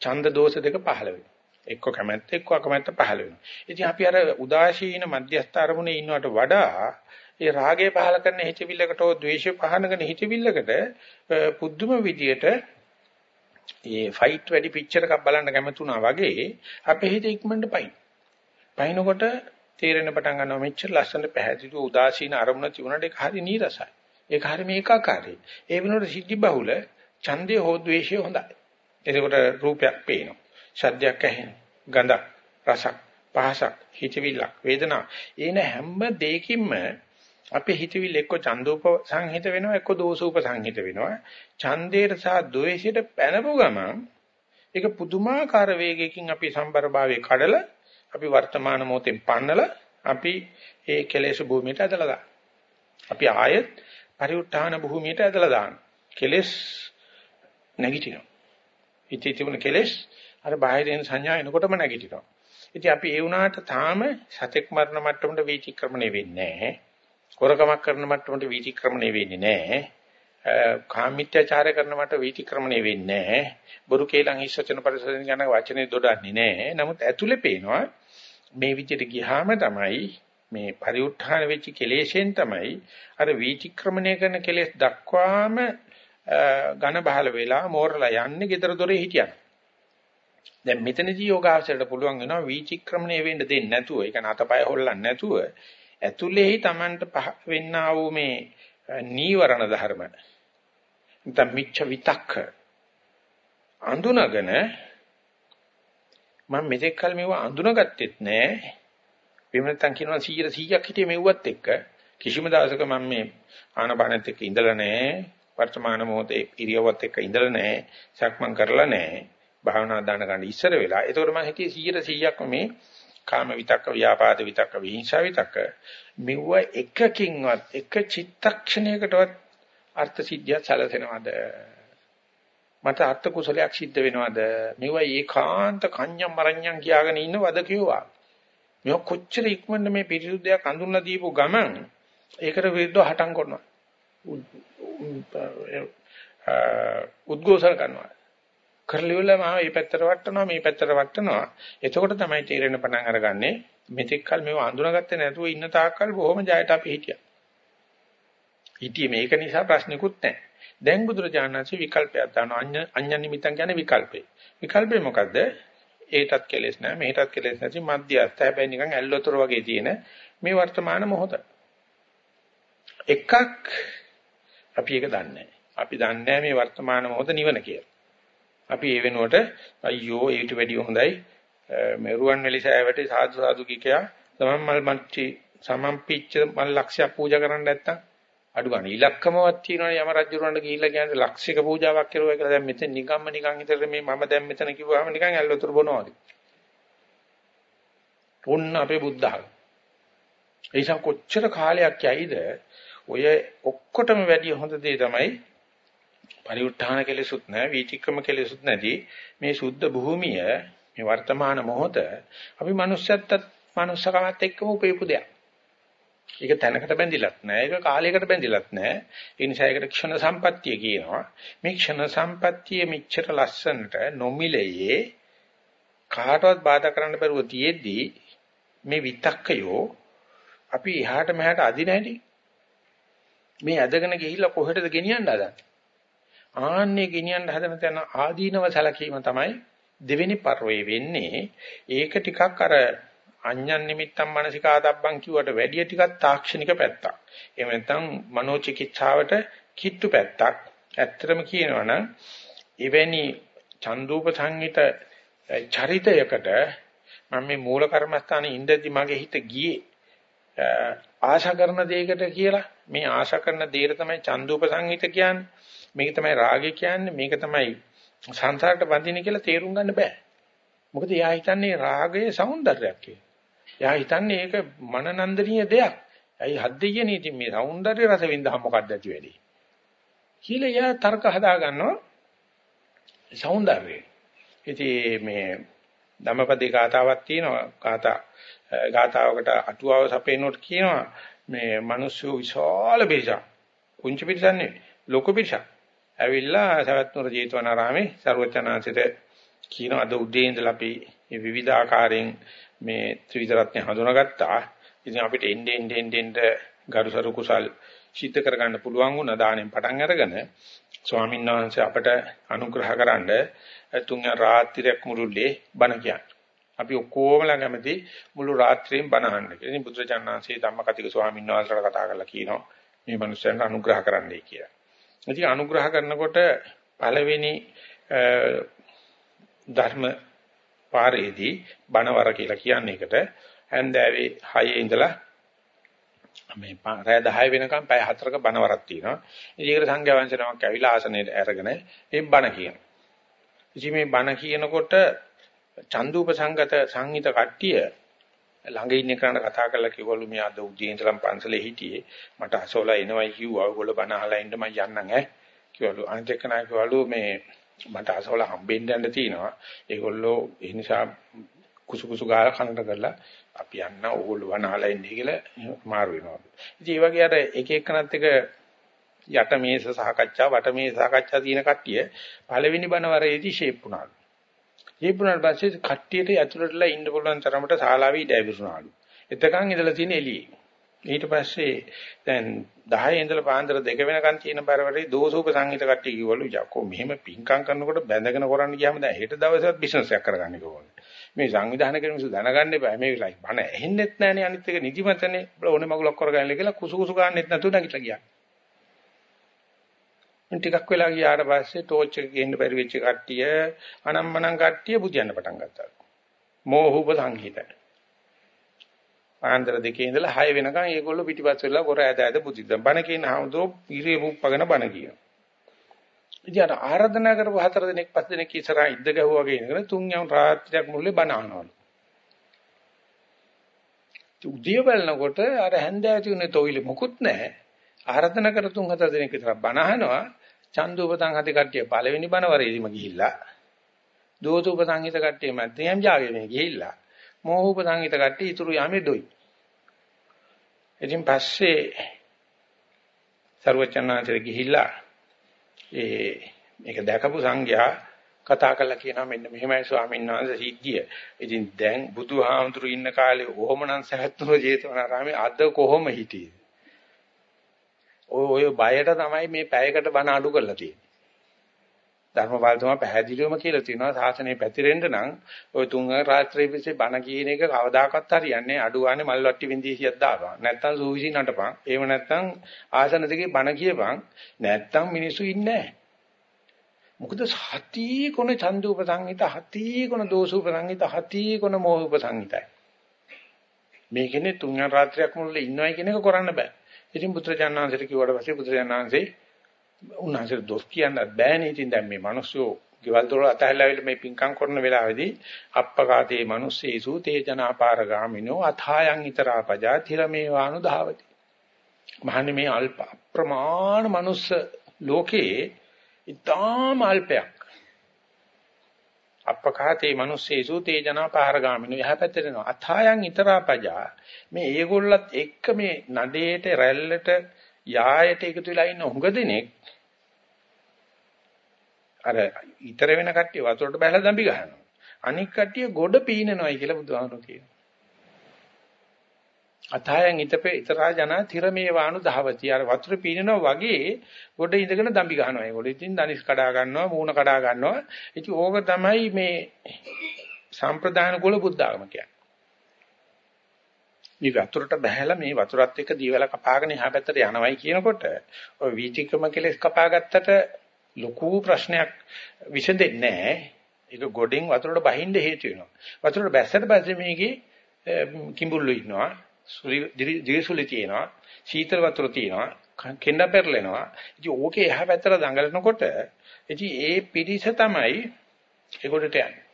ඡන්ද දෝෂ දෙක පහළ වෙනවා. එක්ක කැමැත්ත එක්ක අකමැත්ත පහළ වෙනවා. ඉතින් අපි අර උදාසීන මධ්‍යස්ථ අරමුණේ ඉන්නවට වඩා ඒ රාගය පහළ කරන හිතවිල්ලකට හෝ ද්වේෂය පහළ කරන හිතවිල්ලකට පුදුම විදියට ඒ ෆයිට් වැඩි පික්චර් එකක් බලන්න කැමතුණා වගේ අපේ හිත ඉක්මනට පයින්. පයින්නකොට තේරෙන පටන් ගන්නවා මෙච්චර ලස්සන පැහැදිලි උදාසීන අරමුණ තිබුණාට ඒක හරි නීරසයි. ඒක හරි මේකාකාරයි. ඒ වෙනකොට සිද්ධි බහුල ඡන්දේ හෝ ද්වේෂය හොඳයි. එතකොට රූපයක් පේනවා. ශබ්දයක් ඇහෙන ගඳක් රසක් පහසක් හිතවිල්ලක් වේදනාවක්. ඒන හැම දෙයකින්ම අපේ හිතවිල්ල එක්ක ඡන්දෝප සංහිත වෙනවා එක්ක දෝෂෝප සංහිත වෙනවා. ඡන්දේට සහ ද්වේෂයට පැනපු ගමන් ඒක පුදුමාකාර වේගයකින් අපි සම්බරභාවයේ කඩලා අපි වර්තමාන මොහොතෙන් පන්නලා අපි ඒ කෙලෙස් භූමියට ඇදලා දාන අපි ආයෙත් පරිඋත්ථාන භූමියට ඇදලා දාන කෙලෙස් නැගිටිනවා. ඉතින් තිබුණ කෙලෙස් අර බාහිරින් සංඥා එනකොටම නැගිටිනවා. ඉතින් අපි ඒ වුණාට තාම සතෙක් මරණ මට්ටමට වීතික්‍රමණය වෙන්නේ නැහැ. කොරකමක් කරන මට්ටමට වීතික්‍රමණය වෙන්නේ නැහැ. කාමීත්‍යචාරය කරන මට වීතික්‍රමණය වෙන්නේ නැහැ. බොරු කේලම් හිස්සචන පරිසරෙන් යන වචනේ දොඩන්නේ නැහැ. නමුත් ඇතුලේ පේනවා මේ විදිහට ගියාම තමයි මේ පරිඋත්ථාන වෙච්ච කෙලෙෂෙන් තමයි අර වීතික්‍රමණය කරන කෙලෙස් දක්වාම ඝන බහල වෙලා මෝරලා යන්නේ gedara dore හිටියන. දැන් මෙතනදී යෝගාවචරයට පුළුවන් වෙනවා වීතික්‍රමණය වෙන්න දෙන්නේ නැතුව, ඒ කියන්නේ අතපය හොල්ලන්නේ නැතුව ඇතුලේහි Tamanට පහ වෙන්නා වූ මේ නීවරණ ධර්ම නැත්නම් මිච්ඡ විතක්ක අඳුනගෙන මම මෙතෙක් කල මේව අඳුනගත්තෙත් නෑ. විමතන් කියනවා 100 100ක් හිටියේ මෙව්වත් එක්ක. කිසිම දවසක මම මේ ආනපානෙත් එක්ක ඉඳලා නෑ. වර්තමාන මොහොතේ ඉරියව්වත් එක්ක ඉඳලා නෑ. සක්මන් කරලා නෑ. භාවනා දාන ගන්න ඉස්සර වෙලා. එතකොට මම හිතියේ 100 100ක්ම මේ කාම විතක්ක ව්‍යාපාද විතක්ක විහිංසා විතක්ක මෙව්ව එකකින්වත් එක චිත්තක්ෂණයකටවත් අර්ථ සිද්ධිය සැලසෙනවද? මට අර්ථ කුසලයක් සිද්ධ වෙනවද? මෙව්ව ඒකාන්ත කන්‍යම් මරණ්‍යම් කියාගෙන ඉන්න වදකියවා මේ කොච්චර ඉක්මනට මේ පිරිසුදුයක් අඳුන්ලා දීපු ගමන් ඒකට විරුද්ධව හටන් කරනවා උද්ඝෝෂණ කරනවා. කරලිවල මම මේ පැත්තට වටනවා මේ පැත්තට වටනවා. එතකොට තමයි තීරණ පටන් අරගන්නේ මෙතෙක් කල මේව අඳුනගත්තේ නැතුව ඉන්න තාක්කල් බොහොම ජයට අපි හිටියා. හිටියේ මේක නිසා ප්‍රශ්නිකුත් නැහැ. දැන් බුදුරජාණන්සේ විකල්පයක් දානවා. අඤ්ඤ අඤ්ඤ නිමිතන් කියන්නේ විකල්පේ. විකල්පේ මොකද්ද? ඒටත් කෙලෙස් නැහැ මේටත් කෙලෙස් නැති මධ්‍යස්ථ හැබැයි නිකන් ඇල්ලතර වගේ තියෙන මේ වර්තමාන මොහොත. එකක් අපි ඒක දන්නේ අපි දන්නේ මේ වර්තමාන මොහොත නිවන කියලා. අපි ඒ වෙනුවට අයියෝ ඊට වැඩිය හොඳයි. මෙරුවන් වෙලිසෑවට සාදු සාදු කියා තමන් මල් මච්චි සමම්පිච්ච මල් ලක්ෂයක් පූජා කරන්න නැත්තම් අඩු ගන්න. ඉලක්කමවත් තියෙනවනේ යම රජුරවන්ට ගිහිල්ලා කියන්නේ ලක්ෂික පූජාවක් කරුවා කියලා. දැන් මෙතන නිකම්ම නිකන් හිතට මේ මම දැන් මෙතන කිව්වහම නිකන් ඇල්ලතර බොනවා වගේ. ඔන්න අපේ බුද්ධහම. ඒ නිසා කොච්චර කාලයක් යයිද? ඔය ඔක්කොටම වැඩිය හොඳ දේ තමයි පරිඋත්ථාන කෙලෙසුත් නැහැ වීතික්‍රම කෙලෙසුත් නැති මේ සුද්ධ භූමිය මේ වර්තමාන මොහොත අපි මනුස්සයත්ත් මනුස්සකමත් එක්කම උපයපු දෙයක්. ඒක තැනකට බැඳිලත් නැහැ. ඒක කාලයකට බැඳිලත් නැහැ. ඒ නිසා ඒකට ක්ෂණ සම්පත්තිය කියනවා. මේ ක්ෂණ සම්පත්තිය මෙච්චර ලස්සනට නොමිලයේ කාටවත් බාධා කරන්න බැරුව තියෙද්දි මේ විතක්කයෝ අපි එහාට මෙහාට අදින හැටි මේ ඇදගෙන ගිහිල්ලා කොහෙටද ගෙනියන්න හදන්නේ? ආන්නේ ගෙනියන්න හදන තැන ආදීනව සැලකීම තමයි දෙවෙනි පර්වයේ වෙන්නේ. ඒක ටිකක් අර අඤ්ඤන් නිමිත්තම් මානසිකාදබ්බන් කිව්වට වැඩිය ටිකක් තාක්ෂණික පැත්තක්. එහෙම නැත්නම් මනෝචිකිත්සාවට කිට්ටු පැත්තක්. ඇත්තටම කියනවනම් එවැනි චන්දූප සංහිත චරිතයකට මම මේ මූල කර්මස්ථානයේ ඉඳද්දි මගේ හිත ගියේ ආශා කරන දෙයකට කියලා මේ ආශා කරන දෙයට තමයි චන්දූප සංහිත කියන්නේ මේක තමයි රාගය කියන්නේ මේක තමයි සංසාරට බඳින කියලා තේරුම් ගන්න බෑ. මොකද එයා හිතන්නේ රාගයේ సౌందර්යයක් කියලා. එයා හිතන්නේ ඒක මනනන්දනීය දෙයක්. ඇයි හද්දියනේ ඉතින් මේ సౌందර්ය රස වින්දහම මොකක්ද ඇති වෙන්නේ? කියලා එයා තර්ක හදා ගන්නවා సౌందර්යය. ඉතින් මේ ධම්මපදේ ගාතාවක් තියෙනවා. ගාතා ගාතාවකට අටුවාව සපේනොට කියනවා මේ මිනිස්සු විශාල බේසක්. කුංචි පිටසන්නේ ලොකු පිටසක්. ඇවිල්ලා සවැත්නුවර ජේතවනාරාමේ ਸਰවචනාංශයට කියනවා අද උදේ ඉඳලා අපි මේ විවිධ ආකාරයෙන් මේ ත්‍රිවිධ රත්නය හඳුනාගත්තා. ඉතින් අපිට එන්නේ එන්නේ එන්නේ ගරුසරු කුසල් සිද්ධ කරගන්න පුළුවන් වුණා දාණයෙන් පටන් අරගෙන ස්වාමීන් වහන්සේ අපට අනුග්‍රහ කරන්න තුන් රාත්‍රියක් මුළුල්ලේ බණ කියන්නේ. අපි ඔක්කොමලා කැමති මුළු රාත්‍රියෙන් බණ අහන්න කියලා. ඉතින් බුදුරජාණන්සේ ධම්මකතික ස්වාමීන් වහන්සේලා කතා කරලා කියනවා මේ මිනිස්යන්ට අනුග්‍රහ කරන්නයි කියලා. ඉතින් අනුග්‍රහ කරනකොට පළවෙනි ධර්ම පාරේදී බණවර කියලා කියන්නේ එකට හැන්දෑවේ 6 ඉඳලා මේ රෑ 10 වෙනකම් පැය 4ක බණවරක් තියෙනවා. ඉතින් ඒකට සංඝයා වංශනමක් ඇවිල්ලා ආසනයේ අරගෙන මේ බණ කියනවා. ඉතින් මේ බණ කියනකොට චන්දුප සංගත සංහිත කට්ටිය ළඟ ඉන්න කෙනාට කතා කරලා කිව්වලු මේ අද උදේ ඉඳලම පන්සලේ හිටියේ. මට අසෝලා එනවයි කිව්වා. ඔයගොල්ලෝ බණ අහලා ඉන්න මම යන්නම් ඈ. කිව්වලු. අනිත් එක්කනා කිව්වලු මේ මට අසෝලා හම්බෙන්න යන්න තියෙනවා. ඒගොල්ලෝ ඒ නිසා කුසු කුසු ගාලා කනට කරලා අපි යන්න ඕගොල්ලෝ බණ අහලා ඉන්නේ කියලා මාරු වෙනවා. ඉතින් ඒ වගේ අර එක එකනත් එක යට මේස සාකච්ඡා වට මේස සාකච්ඡා තියෙන කට්ටිය පළවෙනි බණ වරේදී ෂේප් වුණාලු. ජීපුණාට පස්සේ කට්ටියට ඇතුළටලා ඉන්න පුළුවන් තරමට ශාලාවේ ඉඩ ලැබුණාලු. එතකන් ඉඳලා තියෙන එළියේ. ඊට පස්සේ දැන් 10 ඉඳලා පාන්දර 2 වෙනකන් තියෙන බරවලේ දෝසෝප සංහිත කට්ටිය කිව්වලු යකෝ මෙහෙම පිංකම් කරනකොට බැඳගෙන කරන්න ගියාම දැන් හෙට දවසත් බිස්නස් එකක් කරගන්න ඕනේ. මේ සංවිධානය කරන මිනිස්සු දැනගන්න එපා. මේ වෙලාවයි බණ ඇහෙන්නෙත් නැහනේ අනිත් එක නිදිමතනේ. ඕනේ මගුලක් කරගන්න කියලා කුසු කුසු ගන්නෙත් නැතුව නැගිටලා ගියා. ටිකක් වෙලා ගියාට පස්සේ ටෝච් එක ගේන්න බැරි වෙච්ච කට්ටිය අනම්මනම් කට්ටිය බුදියන්න පටන් ගත්තා. මෝහූප සංහිත. ආන්දර දෙකේ ඉඳලා 6 වෙනකන් ඒගොල්ලෝ පිටිපස්ස වෙලා කොර ඇද ඇද බුදිද්දන්. බණ කියන හමුදෝ ඉරේ පුප්පගෙන බණ කියනවා. ඉතින් අර ආරාධනා කරපු හතර දිනක් පස් දිනක් ඉස්සරහා ඉද්ද ගැහුවා කියන තුන් යම් රාත්‍රියක් මුල්ලේ බණ අහනවලු. උදේ බලනකොට අර හැන්දෑව තියුනේ තොইল මොකුත් නැහැ. ආරාධනා කර තුන් හතර දිනක් විතර බණ අහනවා චන්දුපතං හති කට්ටිය පළවෙනි බණ වරේදීම ගිහිල්ලා දෝතුපතං හිත කට්ටිය මැදයන් ජාගෙන ගිහිල්ලා මෝහූපතං හිත කට්ටිය ඉතුරු යන්නේ දොයි ඉතින් පස්සේ ਸਰවචන්නාන්තර ගිහිල්ලා ඒ මේක දැකපු සංඝයා කතා කරලා කියනවා මෙන්න මෙහෙමයි ස්වාමීන් වහන්සේ සිද්ධිය. ඉතින් දැන් බුදුහාමුදුරු ඉන්න කාලේ ඕමනම් සහත්තුන ජේතවනාරාමේ අද කොහොම හිටියේ? ඔය ඔය බයට තමයි මේ පැයකට බණ අඩු කරලා තියෙන්නේ. ධර්මපාලතුමා පැහැදිලිවම කියලා තියෙනවා සාසනය පැතිරෙන්න නම් ඔය තුන් රාත්‍රියේ පිස්සේ බණ කියන එක කවදාකවත් හරියන්නේ අඩු ගානේ මල් වට්ටි වින්දීසියක් දාපන්. නැත්තම් සූවිසි නටපන්. එහෙම නැත්තම් ආසන දෙකේ බණ කියපන්. නැත්තම් මිනිස්සු ඉන්නේ නැහැ. මොකද හති කොන චන්දුප සංහිත හති කොන දෝසුප සංහිත හති කොන මොහුප සංහිතයි. මේකනේ තුන් රාත්‍රියක් මුල්ලේ ඉන්නවයි කියන එක කරන්න බෑ. ඉතින් බුදුරජාණන්සේට කිව්වට පස්සේ බුදුරජාණන්සේ උන්වහන්සේට දොස් කියන්නත් බෑනේ. ඉතින් දැන් මේ මිනිස්සු ගෙවල් දොර අතහැරලා ආවිල්ලා මේ පිංකම් කරන වෙලාවේදී අප්පකාතේ මිනිස්සේසු තේජනාපාරගාමිනෝ අථායන් ිතරාපජා තිරමේ වානු ධාවති. මහන්නේ මේ අල්ප අප්‍රමාණ මනුස්ස ලෝකේ ඊටාම අල්පයක් අප්පකාතේ මිනිස්සේසු තේජනා පාරගාමිනෝ යහපැත්තට යනවා අථායන් ඊතරාපජා මේ ඒගොල්ලත් එක්ක මේ නඩේට රැල්ලට යායට එකතු වෙලා ඉන්න හුඟ දෙනෙක් අර ඊතර වෙන කට්ටිය වතුරට බැලලා දම්බි ගහනවා. අනික් කට්ටිය ගොඩ පීනනවායි කියලා බුදුහාමුදුරුවෝ කියනවා. අතයන් ිතපේ ඊතරා ජනා තිරමේ වානු දහවති. අර වතුර පීනනවා වගේ ගොඩ ඉඳගෙන දම්බි ගහනවා ඒගොල්ලෝ ඉතින් දනිස් කඩා ගන්නවා මූණ කඩා ගන්නවා. ඉතින් ඕක තමයි මේ සම්ප්‍රදාන කුල බුද්ධ ආගම කියන්නේ. මේ වතුරට බහැලා මේ වතුරත් එක්ක දීවල කපාගෙන එහා පැත්තට යනවයි කියනකොට ඔය වීතික්‍රම කෙලස් කපාගත්තට ලොකු ප්‍රශ්නයක් විසඳෙන්නේ නැහැ. ඒක ගොඩෙන් වතුරට බහින්න හේතු වෙනවා. වතුරට බැස්සට පස්සේ මේකේ කිඹුල්ලු ඉන්නවා. දිවිසුලි තියෙනවා, සීතල වතුර තියෙනවා, කෙන්ඩ පෙරලෙනවා. ඉතින් ඕකේ එහා පැත්තට දඟලනකොට ඉතින් ඒ පිරිස තමයි ඒකොටට යන්නේ.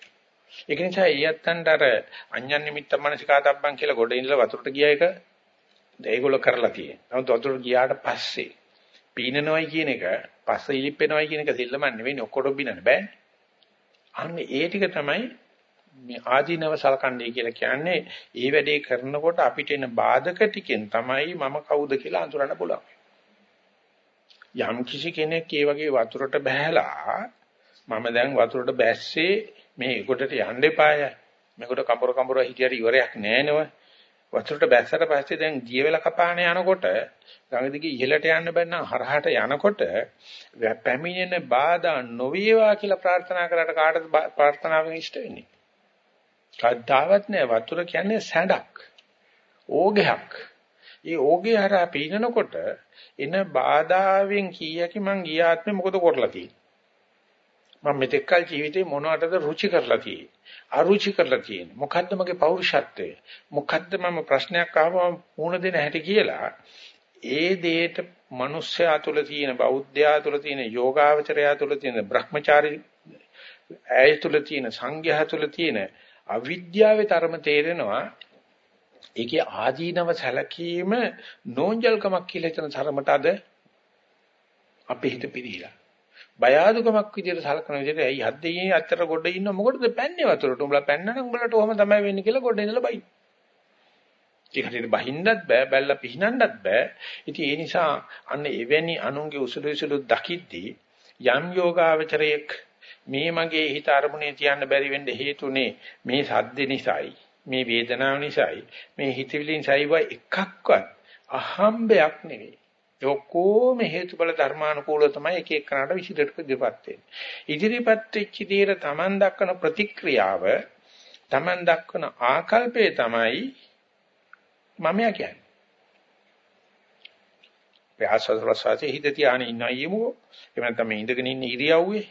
ඒක නිසා ඊයත්තන්ට අර අඤ්ඤන් නිමිත්ත මනසිකාතබ්බන් කියලා ගොඩ ඉඳලා වතුරට ගිය එක ඒගොල්ලෝ කරලා තියෙනවා. නමුත් වතුරට ගියාට පස්සේ පීනනවයි කියන එක, පස්සේ ඉලිප්පෙනවයි කියන එක දෙල්ලම නෙවෙයි ඔක්කොඩ බිනන්න බෑනේ. අන්න ඒ ටික තමයි මේ ආදීනව සලකන්නේ කියලා කියන්නේ ඒ වැඩේ කරනකොට අපිට එන බාධක ටිකෙන් තමයි මම කවුද කියලා අඳුරන්න පුළුවන්. යම් කිසි කෙනෙක් ඒ වගේ වතුරට බහැලා මම දැන් වතුරට බැස්සේ මේ එකොටට යන්න එපාය. මේකට කඹර කඹර හිටියට ඉවරයක් නෑ නේව. වතුරට බැස්සට පස්සේ දැන් දිය වෙලා කපාන යනකොට ගඟ දිගේ ඉහළට යන්න බැන්නම් හරහට යනකොට පැමිණෙන බාධා නොවේවා කියලා ප්‍රාර්ථනා කරලා කාටද ප්‍රාර්ථනාවෙන් ඉෂ්ට වෙන්නේ? කද්දාවත් නෑ වතුර කියන්නේ සැඬක්. ඕගයක්. ඒ ඕගේ හරහා පීනනකොට එන බාධාවෙන් කීයක මං ගිය ආත්මේ මොකද කරලා තියෙන්නේ? මම මෙතෙක් කල ජීවිතේ මොනවටද රුචි කරලා තියෙන්නේ? අරුචි කරලා තියෙන්නේ. මොකද්ද මගේ පෞරුෂත්වය? මොකද්ද මම ප්‍රශ්නයක් අහවම මුණ දෙන හැටි කියලා ඒ දෙයට මිනිස්යා තුළ තියෙන බෞද්ධයා තුළ තියෙන යෝගාවචරයා තුළ තියෙන බ්‍රහ්මචාරී ඇය තුළ තියෙන සංඝයා තුළ තියෙන අවිද්‍යාවේ තරම තේරෙනවා ඒකේ ආදීනව සැලකීම නෝන්ජල්කමක් කියලා හිතන තරමට අද අපේ හිත පිළිහිලා බය අඩුකමක් විදියට සලකන විදියට ඇයි හද්දේ අතර ගොඩ ඉන්න මොකටද පැන්නේ වතුරට උඹලා පැන්නනම් උඹලට ඔහම තමයි වෙන්නේ කියලා ගොඩ ඉඳලා බයි. ඒක හරියට බහින්නත් බෑ බැලලා පිහිනන්නත් බෑ. ඉතින් ඒ නිසා අන්න එවැනි අනුන්ගේ උසුළු උසුළු දකිද්දී යම් යෝගාවචරයක් මේ මගේ හිත අරමුණේ තියන්න බැරි වෙන්න හේතුනේ මේ සද්ද නිසායි මේ වේදනාව නිසායි මේ හිතවිලි නිසායි එකක්වත් අහම්බයක් නෙවෙයි ඒ ඔක්කොම හේතුඵල ධර්මානුකූලව තමයි එක එකනට විසිරට ඉදිරිපත් වෙන්නේ. ඉදිරිපත් වෙච්ච දේට Taman දක්වන ප්‍රතික්‍රියාව Taman දක්වන ආකල්පය තමයි මමයා කියන්නේ. ප්‍රයාසස් රසාවේ හිත තියාගෙන ඉන්නයි යමු. එහෙම නැත්නම් මේ ඉඳගෙන ඉන්න ඉරියව්වේ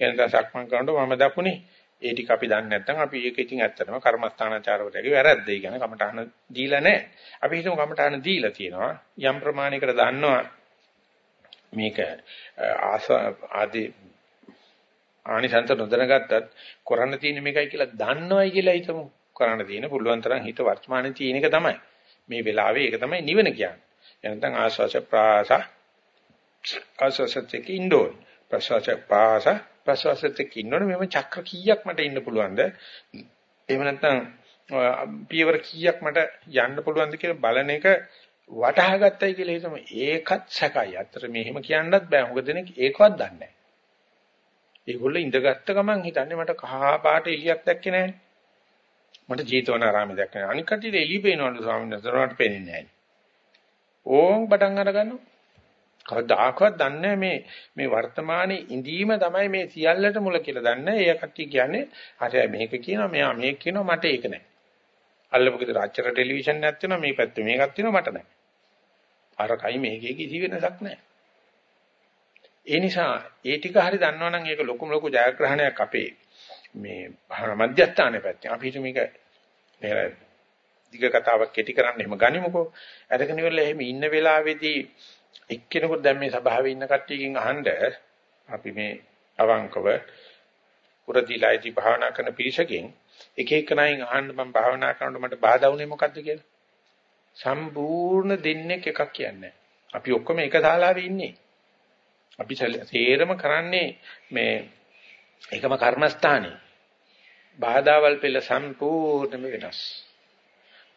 එනකන් සක්මන් කරනකොට මම දකුණේ ඒ ටික අපි දන්නේ නැත්නම් අපි ඒක ඉතින් ඇත්තටම කර්මස්ථානාචාරවලගේ වැරද්ද. ඒ කියන්නේ කමඨහන දීලා නැහැ. අපි හිතමු කමඨහන දීලා තියෙනවා. යම් ප්‍රමාණයකට දන්නවා මේක ආස ආදී ආනිසංස නොදැනගත්තත් කරන්න තියෙන මේකයි කියලා දන්නවයි කියලා හිතමු. කරන්න තියෙන පුළුවන් තරම් හිත වර්තමානයේ තියෙන එක තමයි. මේ වෙලාවේ ඒක තමයි නිවන කියන්නේ. එනතන් ආස්වාස ප්‍රාස ආස්වාසත් එක්ක ඉන්නෝ. ප්‍රසවාස පාස ප්‍රසවාසෙත් එක්ක ඉන්නොනේ මෙව චක්‍ර කීයක් මට ඉන්න පුළුවන්ද? එහෙම නැත්නම් පියවර කීයක් මට යන්න පුළුවන්ද කියලා බලන එක වටහා ගත්තයි කියලා හිතමු. ඒකත් සැකයි. අතර මෙහෙම කියන්නත් බෑ. මොකද දෙනෙක් ඒකවත් දන්නේ නැහැ. ඒගොල්ලෝ ඉඳගත්ත ගමන් හිතන්නේ මට කහ පාට එළියක් දැක්කේ නැහැ. මට ජීතවනාරාමේ දැක්කේ නැහැ. අනික කටියට එළිය පේනවලු ස්වාමීන් වහන්සේ. උනාට පේන්නේ නැහැ. ඕම් පටන් අරගන්නවා. කවදාකවත් දන්නේ මේ මේ වර්තමානයේ ඉඳීම තමයි මේ සියල්ලට මුල කියලා දන්නේ. ඒ කට්ටිය කියන්නේ හරි මේක කියනවා මෙයා මේක කියනවා මට ඒක නැහැ. අල්ලපු ගෙදර අච්චර ටෙලිවිෂන් එකක් තියෙනවා මේ පැත්තේ මේකක් තියෙනවා මට නැහැ. අරකයි මේකේ කිසි වෙනසක් නැහැ. ඒ නිසා ඒ ටික හරි දන්නවනම් ඒක ලොකුම ලොකු ජයග්‍රහණයක් අපේ මේ මධ්‍යස්ථානයේ පැත්තේ. අපි හිතමු මේක මේ දිග කතාවක් කෙටි කරන්න එහෙම ගනිමුකෝ. අරගෙන ඉවරලා එහෙම ඉන්න වෙලාවේදී එක්කෙනෙකුට දැන් මේ සභාවේ ඉන්න කට්ටියකින් අහන්න අපි මේ අවංකව පුරදීලායිති භාවනා කරන පිරිසකින් එක එක නයින් අහන්න මම භාවනා කරනකොට මට බාධා වුනේ මොකද්ද කියලා. සම්පූර්ණ දෙන්නේ එකක් කියන්නේ. අපි ඔක්කොම එක ශාලාවේ ඉන්නේ. අපි සේරම කරන්නේ මේ එකම කර්මස්ථානේ. බාධාවල් පෙළ සම්පූර්ණයෙන්ම වෙනස්.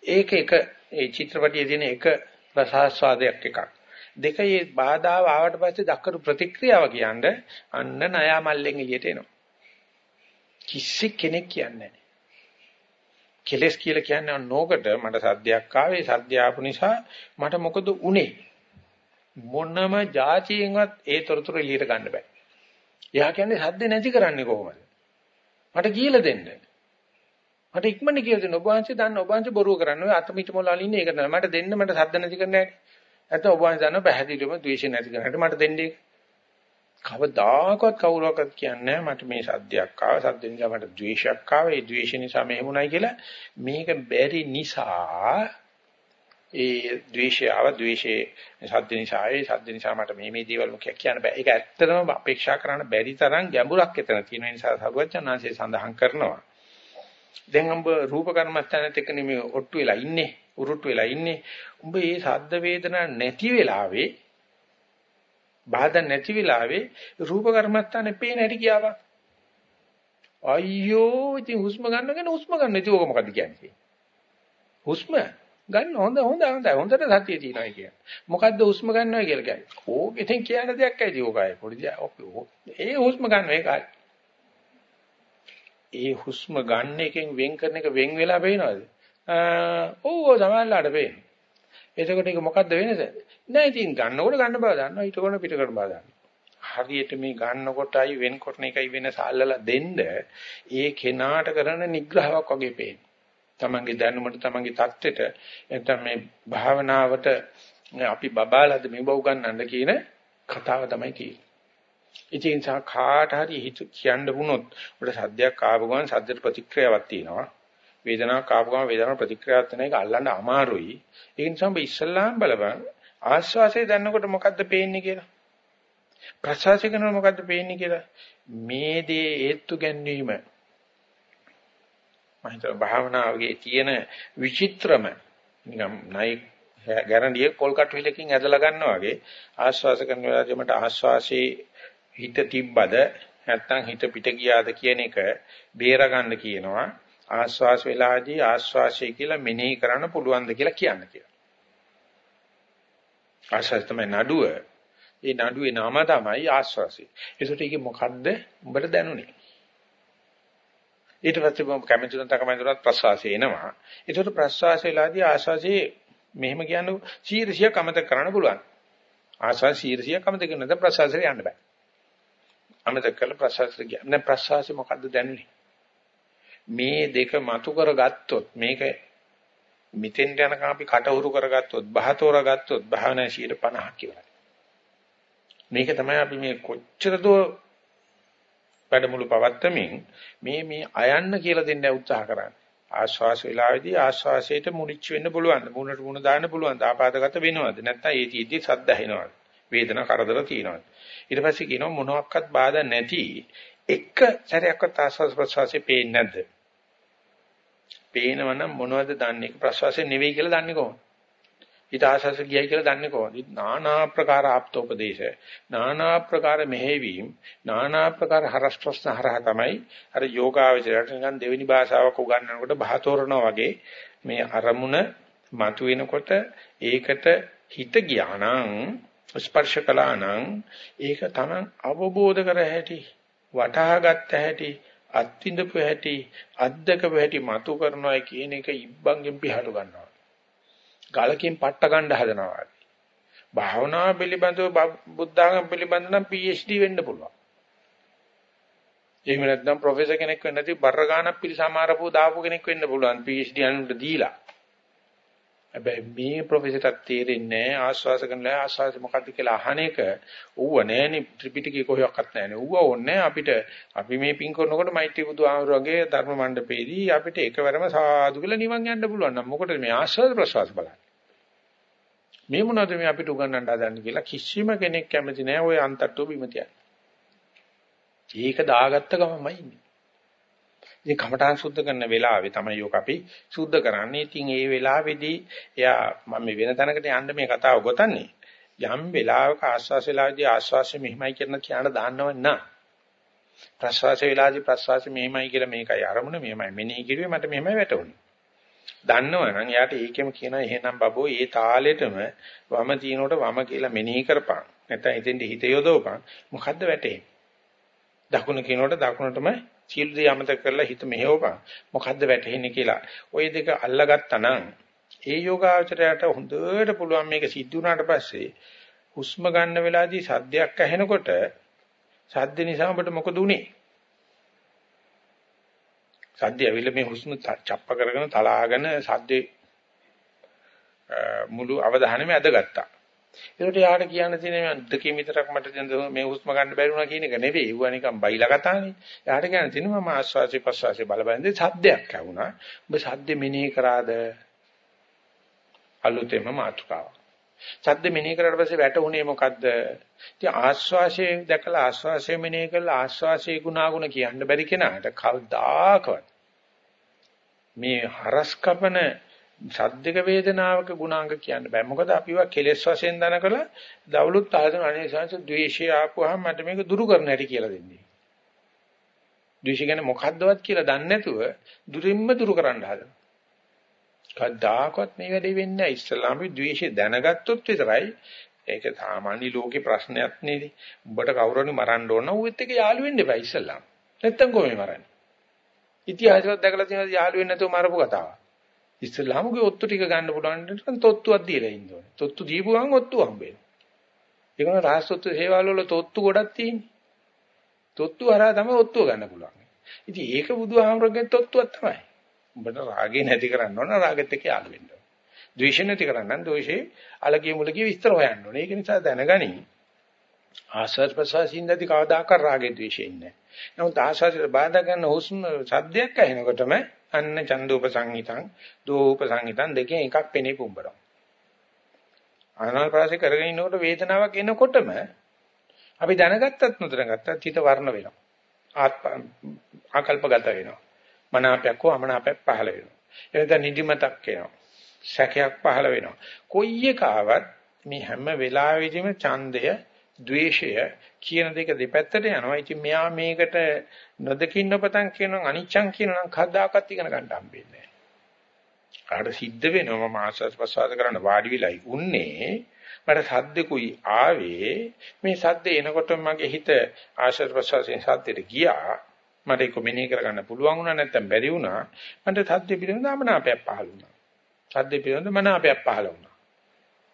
ඒක එක ඒ චිත්‍රපටියේ තියෙන එක රසාස්වාදයක් එකක්. දෙකේ බාධාව ආවට පස්සේ දක්වපු ප්‍රතික්‍රියාව කියන්නේ අන්න නයා මල්ලෙන් එළියට එනවා. කිසි කෙනෙක් කියන්නේ නැහැ. කෙලස් කියලා කියන්නේ නෝකට මට සද්දයක් ආවේ සද්ද ආපු නිසා මට මොකද උනේ? මොනම જાතියෙන්වත් ඒ තොරතුරු එළියට ගන්න බෑ. එයා කියන්නේ සද්ද නැති කරන්නේ කොහොමද? මට කියලා දෙන්න. මට ඉක්මනට කියලා දෙන්න. ඔබ වහන්සේ දන්න ඔබ වහන්සේ බොරුව කරන්නේ. ඔය අතමිට මොළ අලින්නේ ඒක තමයි. මට දෙන්න මට සද්ද නැති කරන්නේ නැහැ. නැත්නම් ඔබ වහන්සේ දන්නවා පැහැදිලිවම ද්වේෂය නැති කරන්නට මට දෙන්නේ. කවදාකවත් කවුරක්වත් කියන්නේ මට මේ සද්දයක් ආවා සද්ද නිසා මට ද්වේෂයක් ආවා. ඒ ද්වේෂ නිසා මෙහෙමුණයි කියලා. මේක බැරි නිසා ඒ ද්වේෂය ආව ද්වේෂයේ සද්ද නිසා ඒ සද්ද නිසා මට මේ මේ දේවල් මොකක් කියන්න බෑ. ඒක ඇත්තටම අපේක්ෂා කරන්න බැරි තරම් ගැඹුරක් එතන තියෙන නිසා සරුවචනාංශය සඳහන් කරනවා. දැන් ඔබ රූප කර්මස්ථානත් එක්ක නෙමෙයි ඔට්ටු වෙලා ඉන්නේ. උරුට්ටු වෙලා ඉන්නේ. උඹ මේ සද්ද වේදනා නැති වෙලාවේ බාධා නැති වෙලාවේ රූප කර්මස්ථානේ පේන හැටි කියාවා. අයියෝ ඉතින් හුස්ම ගන්නගෙන හුස්ම ගන්න ඉතින් ඕක මොකද්ද කියන්නේ? හුස්ම ගන්න හොඳ හොඳ හොඳ හොඳට සතිය තියෙනවා කියන්නේ. මොකද්ද හුස්ම ගන්නවා කියලා කියන්නේ? ඕක ඉතින් කියන දෙයක් ඇයි ඕකයි පොඩි ඒ හුස්ම ගන්න ඒකයි. ඒ හුස්ම ගන්න එකෙන් වෙන් කරන එක වෙන් වෙලා පේනවද? ඔව් සමහරලාට පේනවා. එතකොට ඒක මොකද්ද වෙනස? නෑ ඉතින් ගන්නකොට ගන්න බව දන්නවා ඊටකොට පිට කරන බව දන්නවා. හරියට මේ ගන්නකොටයි වෙන්කොට එකයි වෙනස අල්ලලා දෙන්න ඒ කෙනාට කරන නිග්‍රහයක් වගේ පේනවා. තමන්ගේ දැනුමට තමන්ගේ தත්වෙට නැත්නම් මේ භාවනාවට අපි බබාලාද මේ බව ගන්නන්න කියන කතාව තමයි කියන්නේ. ඉතින් සා කාට හරි හිත කියන්න වුණොත් උඩ සද්දයක් ආපු ගමන් සද්දට ප්‍රතික්‍රියාවක් තියෙනවා. වේදනාවක් ආපු ගමන් වේදනාවට ප්‍රතික්‍රියාවක් තියෙන එක අල්ලන්න අමාරුයි. ඒ නිසා ඔබ ඉස්සල්ලාම බලපන් ආස්වාසය දැනනකොට මොකද්ද පේන්නේ කියලා. ප්‍රසවාසය කරනකොට මොකද්ද පේන්නේ කියලා. මේ දේ හේතු ගැන්වීම මම හිතුවා භාවනාවේ තියෙන විචිත්‍රම නිකම් නයි ගැරන්ඩියේ පොල් කටුවිලකින් ඇදලා ගන්නවා වගේ ආශ්වාස කරන වෙලාවදී මට ආශ්වාසයේ හිත තිබ්බද නැත්නම් හිත පිට ගියාද කියන එක බේර ගන්න කියනවා ආශ්වාස වෙලාවේදී ආශ්වාසය කියලා මෙනෙහි කරන්න පුළුවන්ද කියලා කියන්න කියලා. ආශ්වාස තමයි නඩුව. ඒ නඩුවේ නම තමයි ආශ්වාසය. ඒකට ඒකේ මොකද්ද උඹට දැනුනේ? ඊට පස්සේ මම කැමති නැත්නම් කැමති නැත්නම් ප්‍රසවාසය එනවා. ඒකට ප්‍රසවාසයලාදී ආශාසයේ මෙහෙම කියන්නේ ශීර්ෂිය කමතක කරන්න පුළුවන්. ආශාස ශීර්ෂිය කමතක කරන නැත්නම් ප්‍රසවාසයට යන්න බෑ. අමතක කරලා ප්‍රසවාසයට ගියා. දැන් ප්‍රසවාසය මොකද්ද දැනුනේ? මේ දෙක මතු කරගත්තොත් මේක මිතෙන් යනකම් අපි කටහුරු කරගත්තොත් බහතෝර ගත්තොත් භාවනා 50ක් කියලා. මේක තමයි අපි මේ කොච්චර දෝ වැඩමුළු පවත්තමින් මේ මේ අයන්න කියලා දෙන්න උත්සාහ කරන්නේ. ආශ්වාස වේලාවේදී ආශ්වාසයට මුලිච්ච වෙන්න පුළුවන්. මුණට මුණ දාන්න පුළුවන්. ආපාදගත වෙනවද? නැත්නම් ඒ තීදී සද්ද ඇහෙනවද? වේදනා කරදර තියෙනවද? ඊට පස්සේ කියනවා මොනවාක්වත් බාධා නැති එක සැරයක්වත් ආශ්වාස ප්‍රශ්වාසයේ පේන්නේ නැද්ද? පේනවනම් මොනවද දන්නේ? ප්‍රශ්වාසය නෙවෙයි කියලා දන්නේ කොහොමද? ඊට ආශාස ගියයි කියලා දන්නේ කොහොමද? নানা ආකාර ආප්තෝපදේශ, নানা ආකාර මෙහෙවීම, নানা ආකාර හරස් ප්‍රශ්න හරහා තමයි අර යෝගාවචරයට නිකන් දෙවෙනි භාෂාවක උගන්වනකොට බහතෝරනවා වගේ මේ අරමුණ මතුවෙනකොට ඒකට හිත ගියා නම් ස්පර්ශ කළා නම් ඒක තමයි අවබෝධ කර හැටි වටහා ගත්ත හැටි අත්විඳපු හැටි අද්දකපු හැටි මතු කරනවා කියන එක ඉබ්බන්ගෙන් පිහට ගන්නවා ගලකින් පට්ට ගන්න හදනවා. භාවනාව පිළිබඳව බුද්ධාගම පිළිබඳව නම් PhD වෙන්න පුළුවන්. එහෙම නැත්නම් ප්‍රොෆෙසර් කෙනෙක් වෙන්න නැති බර ගානක් පිළිසමාරපුව දාපු කෙනෙක් වෙන්න පුළුවන් PhD අනුන්ට දීලා. හැබැයි මේ ප්‍රොෆෙසර්ට තේරෙන්නේ ආශ්වාස කරනලා ආශ්වාස මොකක්ද කියලා අහන එක ඌව නෑනේ ත්‍රිපිටකේ කොහොක්වත් නෑනේ ඌව ඕනේ අපිට අපි මේ පින් කරනකොට මෛත්‍රී බුදු ආමරගේ ධර්ම මණ්ඩපේදී අපිට එකවරම සාදු කියලා නිවන් යන්න පුළුවන් නම් මොකටද මේ ආශ්වාස ප්‍රශ්වාස බලන්නේ මේ මොනවද මේ අපිට උගන්වන්න හදන්නේ කියලා කිසිම කෙනෙක් කැමති නෑ ওই අන්තට්ටුව බිම තියන්න. ඒක දාගත්ත ගමමයි ඉන්නේ. ඉතින් කමඨාන් සුද්ධ කරන වෙලාවේ තමයි යෝක අපි සුද්ධ කරන්නේ. ඉතින් ඒ වෙලාවේදී එයා මම වෙන තැනකට යන්න මේ කතාව ගොතන්නේ. යම් වෙලාවක ආස්වාස වෙලාවේදී ආස්වාසය මෙහිමයි කියන කියන දාන්නව නා. ප්‍රස්වාස වෙලාවේදී ප්‍රස්වාසය මෙහිමයි කියලා මේකයි අරමුණ මෙහිමයි මෙනෙහි කිරුවේ මට මෙහිමයි වැටුනේ. දන්නවනම් එයාට ඒකෙම කියනවා එහෙනම් බබෝ ඒ තාලෙටම වම තිනකොට වම කියලා මෙනෙහි කරපන්. නැත්නම් එතෙන්ට හිත යොදවපන්. මොකද්ද වැටෙන්නේ? දකුණ කියනකොට දකුණටම සීල දේ අමතක කරලා හිත මෙහෙවපන්. මොකද්ද වැටෙන්නේ කියලා. ওই දෙක අල්ලගත්තා නම් ඒ යෝගාචරයට හොඳට පුළුවන් මේක සිද්ධ වුණාට පස්සේ හුස්ම ගන්න වෙලාවේදී සද්දයක් ඇහෙනකොට සද්ද නිසා ඔබට මොකද උනේ? සද්ද ඇවිල්ලා මේ හුස්ම චප්ප කරගෙන තලාගෙන සද්දේ මුළු අවධානයම ඇදගත්තා. ඒකට යාට කියන්න තියෙන දෙකකින් විතරක් මට දැන් මේ හුස්ම ගන්න බැරි වුණා කියන එක නෙවෙයි. ඌවා නිකන් බයිලා කතානේ. යාට කියන්න තියෙනවා මම ආස්වාසිය ප්‍රස්වාසිය බලබැලඳේ සද්දයක් ඇහුණා. ඔබ සද්ද මෙනෙහි කරාද? අලුතෙම මාතෘකාව. සද්ද මෙනෙහි කරලා පස්සේ වැටුනේ මොකද්ද? ඉතින් ආස්වාසිය දැකලා ආස්වාසිය මෙනෙහි කරලා ආස්වාසියේ ගුණාගුණ කියන්න බැරි කෙනාට කවදාකවත් මේ හරස් කපන සද්දක වේදනාවක ගුණාංග කියන්න බෑ. මොකද අපිව කෙලෙස් වශයෙන් දනකල දවලුත් ආයතන අනේසංශ ද්වේෂය ආපුවාම මට මේක දුරු කරන්න හැටි කියලා දෙන්නේ. ද්වේෂය ගැන මොකද්දවත් කියලා දන්නේ නැතුව දුරින්ම දුරු කරන්න හදනවා. කවදාකවත් මේ වැඩේ වෙන්නේ නැහැ. ඉස්ලාමයේ ද්වේෂය දැනගත්තොත් විතරයි ඒක සාමාන්‍ය ලෝකේ ප්‍රශ්නයක් නේද? උඹට කවුරුනි මරන්න ඕන නම් ඌත් එක්ක යාළු වෙන්න එපා ඉස්ලාම. නැත්තම් කොහොමද මරන්නේ? ඉතිහාසවත් දැකලා තියෙනවා යාළු වෙන්නේ නැතුව මරපු කතාවක්. ඉස්ලාමුගේ ඔත්තු ටික ගන්න පුළුවන් නම් තොත්තුවක් දීලා ඉන්න ඕනේ. තොත්තු දීපු ගමන් ඔත්තු හම්බෙන්නේ. ඒකම රහස්සොත්තු හේවාල වල තොත්තු ගොඩක් තියෙන්නේ. තොත්තු හරහා තමයි ඔත්තුව ගන්න පුළුවන්. ඉතින් ඒක බුදුහාමරගේ තොත්තුවක් තමයි. උඹට රාගේ නැති කරන්න ඕන රාගෙත් එක්ක යාළු වෙන්න ඕන. ද්වේෂ නැති කරන්න නම් ද්වේෂේ අලගිය මුලගිය විස්තර හොයන්න ඕනේ. ඒක නිසා දැනගනි. ආස්වාද ප්‍රසවාසින්දදී කවදාකවත් රාගේ ද්වේෂේ ඉන්නේ නැහැ. නමුත් ආස්වාදයට බාධා කරන හුස්ම සද්දයක් ඇහෙනකොටම අන්න චන්දූප සංහිතං දෝප සංහිතං දෙකෙන් එකක් පෙනේ පුඹරනවා. ආනාපානසි කරගෙන ඉන්නකොට වේදනාවක් එනකොටම අපි දැනගත්තත් නොදැනගත්තත් හිත වර්ණ වෙනවා. ආකල්පගත වෙනවා. මනාපයක් හෝ අමනාපයක් පහළ වෙනවා. එනද නිදිමතක් එනවා. සැකයක් පහළ වෙනවා. කොයි එකාවත් මේ හැම වෙලාවෙදිම ඡන්දය, ද්වේෂය කියන දෙක දෙපැත්තට යනවා. ඉතින් මෙයා මේකට නොදකින්න පතන් කියනවා අනිච්චං කියනවා නම් කවදාකවත් ඉගෙන ගන්න හම්බෙන්නේ නැහැ. ආඩ සිද්ධ වෙනවා මම ආස්වාද ප්‍රසවාස කරන්න වාඩි වෙලයි උන්නේ. මට සද්දකුයි ආවේ. මේ සද්ද එනකොට මගේ හිත ආශ්‍රද ප්‍රසවාසයෙන් සද්දෙට ගියා. මට ඒක මෙනෙහි කරගන්න පුළුවන් වුණා නැත්නම් බැරි වුණා. මට සද්ද පිළිබඳ අමනාපයක් පහළ වුණා. සද්ද පිළිබඳ මනාපයක් පහළ වුණා.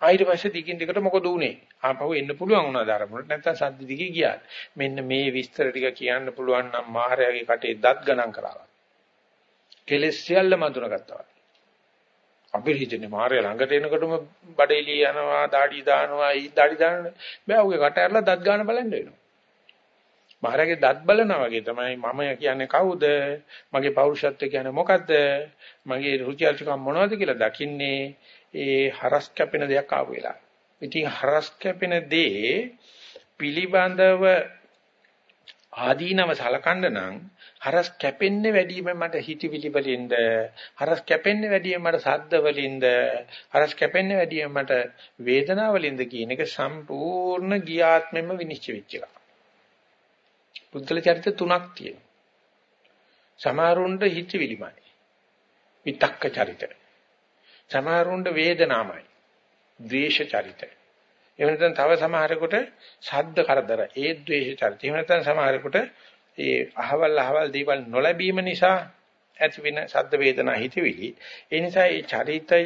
ආයෙත් පස්සේ දිගින් දිගට මොකද උනේ ආපහු එන්න පුළුවන් වුණා ධර්මවලට නැත්නම් සද්ද දිගේ ගියා මෙන්න මේ විස්තර ටික කියන්න පුළුවන් නම් මාහරයාගේ කටේ දත් ගණන් කරාවා කෙලෙස් සියල්ල මඳුනගත්තා අපිට හිතෙන්නේ මාර්ය ළඟට එනකොටම බඩේලිය යනවා, দাঁඩි දානවා, ඊ দাঁඩි දානවා. බෑ උගේ කට ඇරලා දත් ගන්න බලන්න වෙනවා. මාර්යගේ දත් බලනවා වගේ තමයි මම කියන්නේ කවුද? මගේ පෞරුෂත්වය කියන්නේ මොකද්ද? මගේ රුචි අරුචිකම් මොනවද කියලා දකින්නේ ඒ හරස් කැපෙන දෙයක් ආපු වෙලාව. ඉතින් හරස් කැපෙන දේ පිළිබඳව ආදීනව සලකන්න නම් හරස් කැපෙන්නේ වැඩිම මට හිතවිලි වලින්ද හරස් කැපෙන්නේ වැඩිම මට සද්ද වලින්ද හරස් කැපෙන්නේ වැඩිම මට වේදනාව වලින්ද කියන එක සම්පූර්ණ ගියාත්මෙම විනිශ්චය වෙච්ච එක. පුද්ගල චරිත තුනක් තියෙනවා. සමහරුන්ට හිතවිලිමයි. විතක්ක චරිත. සමහරුන්ට වේදනාමයි. ද්වේෂ චරිත. එහෙම නැත්නම් තව සමහරෙකුට ශබ්ද කරදර ඒ ද්වේෂ චරිත. එහෙම නැත්නම් සමහරෙකුට ඒ අහවල් අහවල් දේවල් නොලැබීම නිසා ඇති වෙන ශබ්ද වේදනා හිතවිලි. ඒ නිසා මේ චරිතය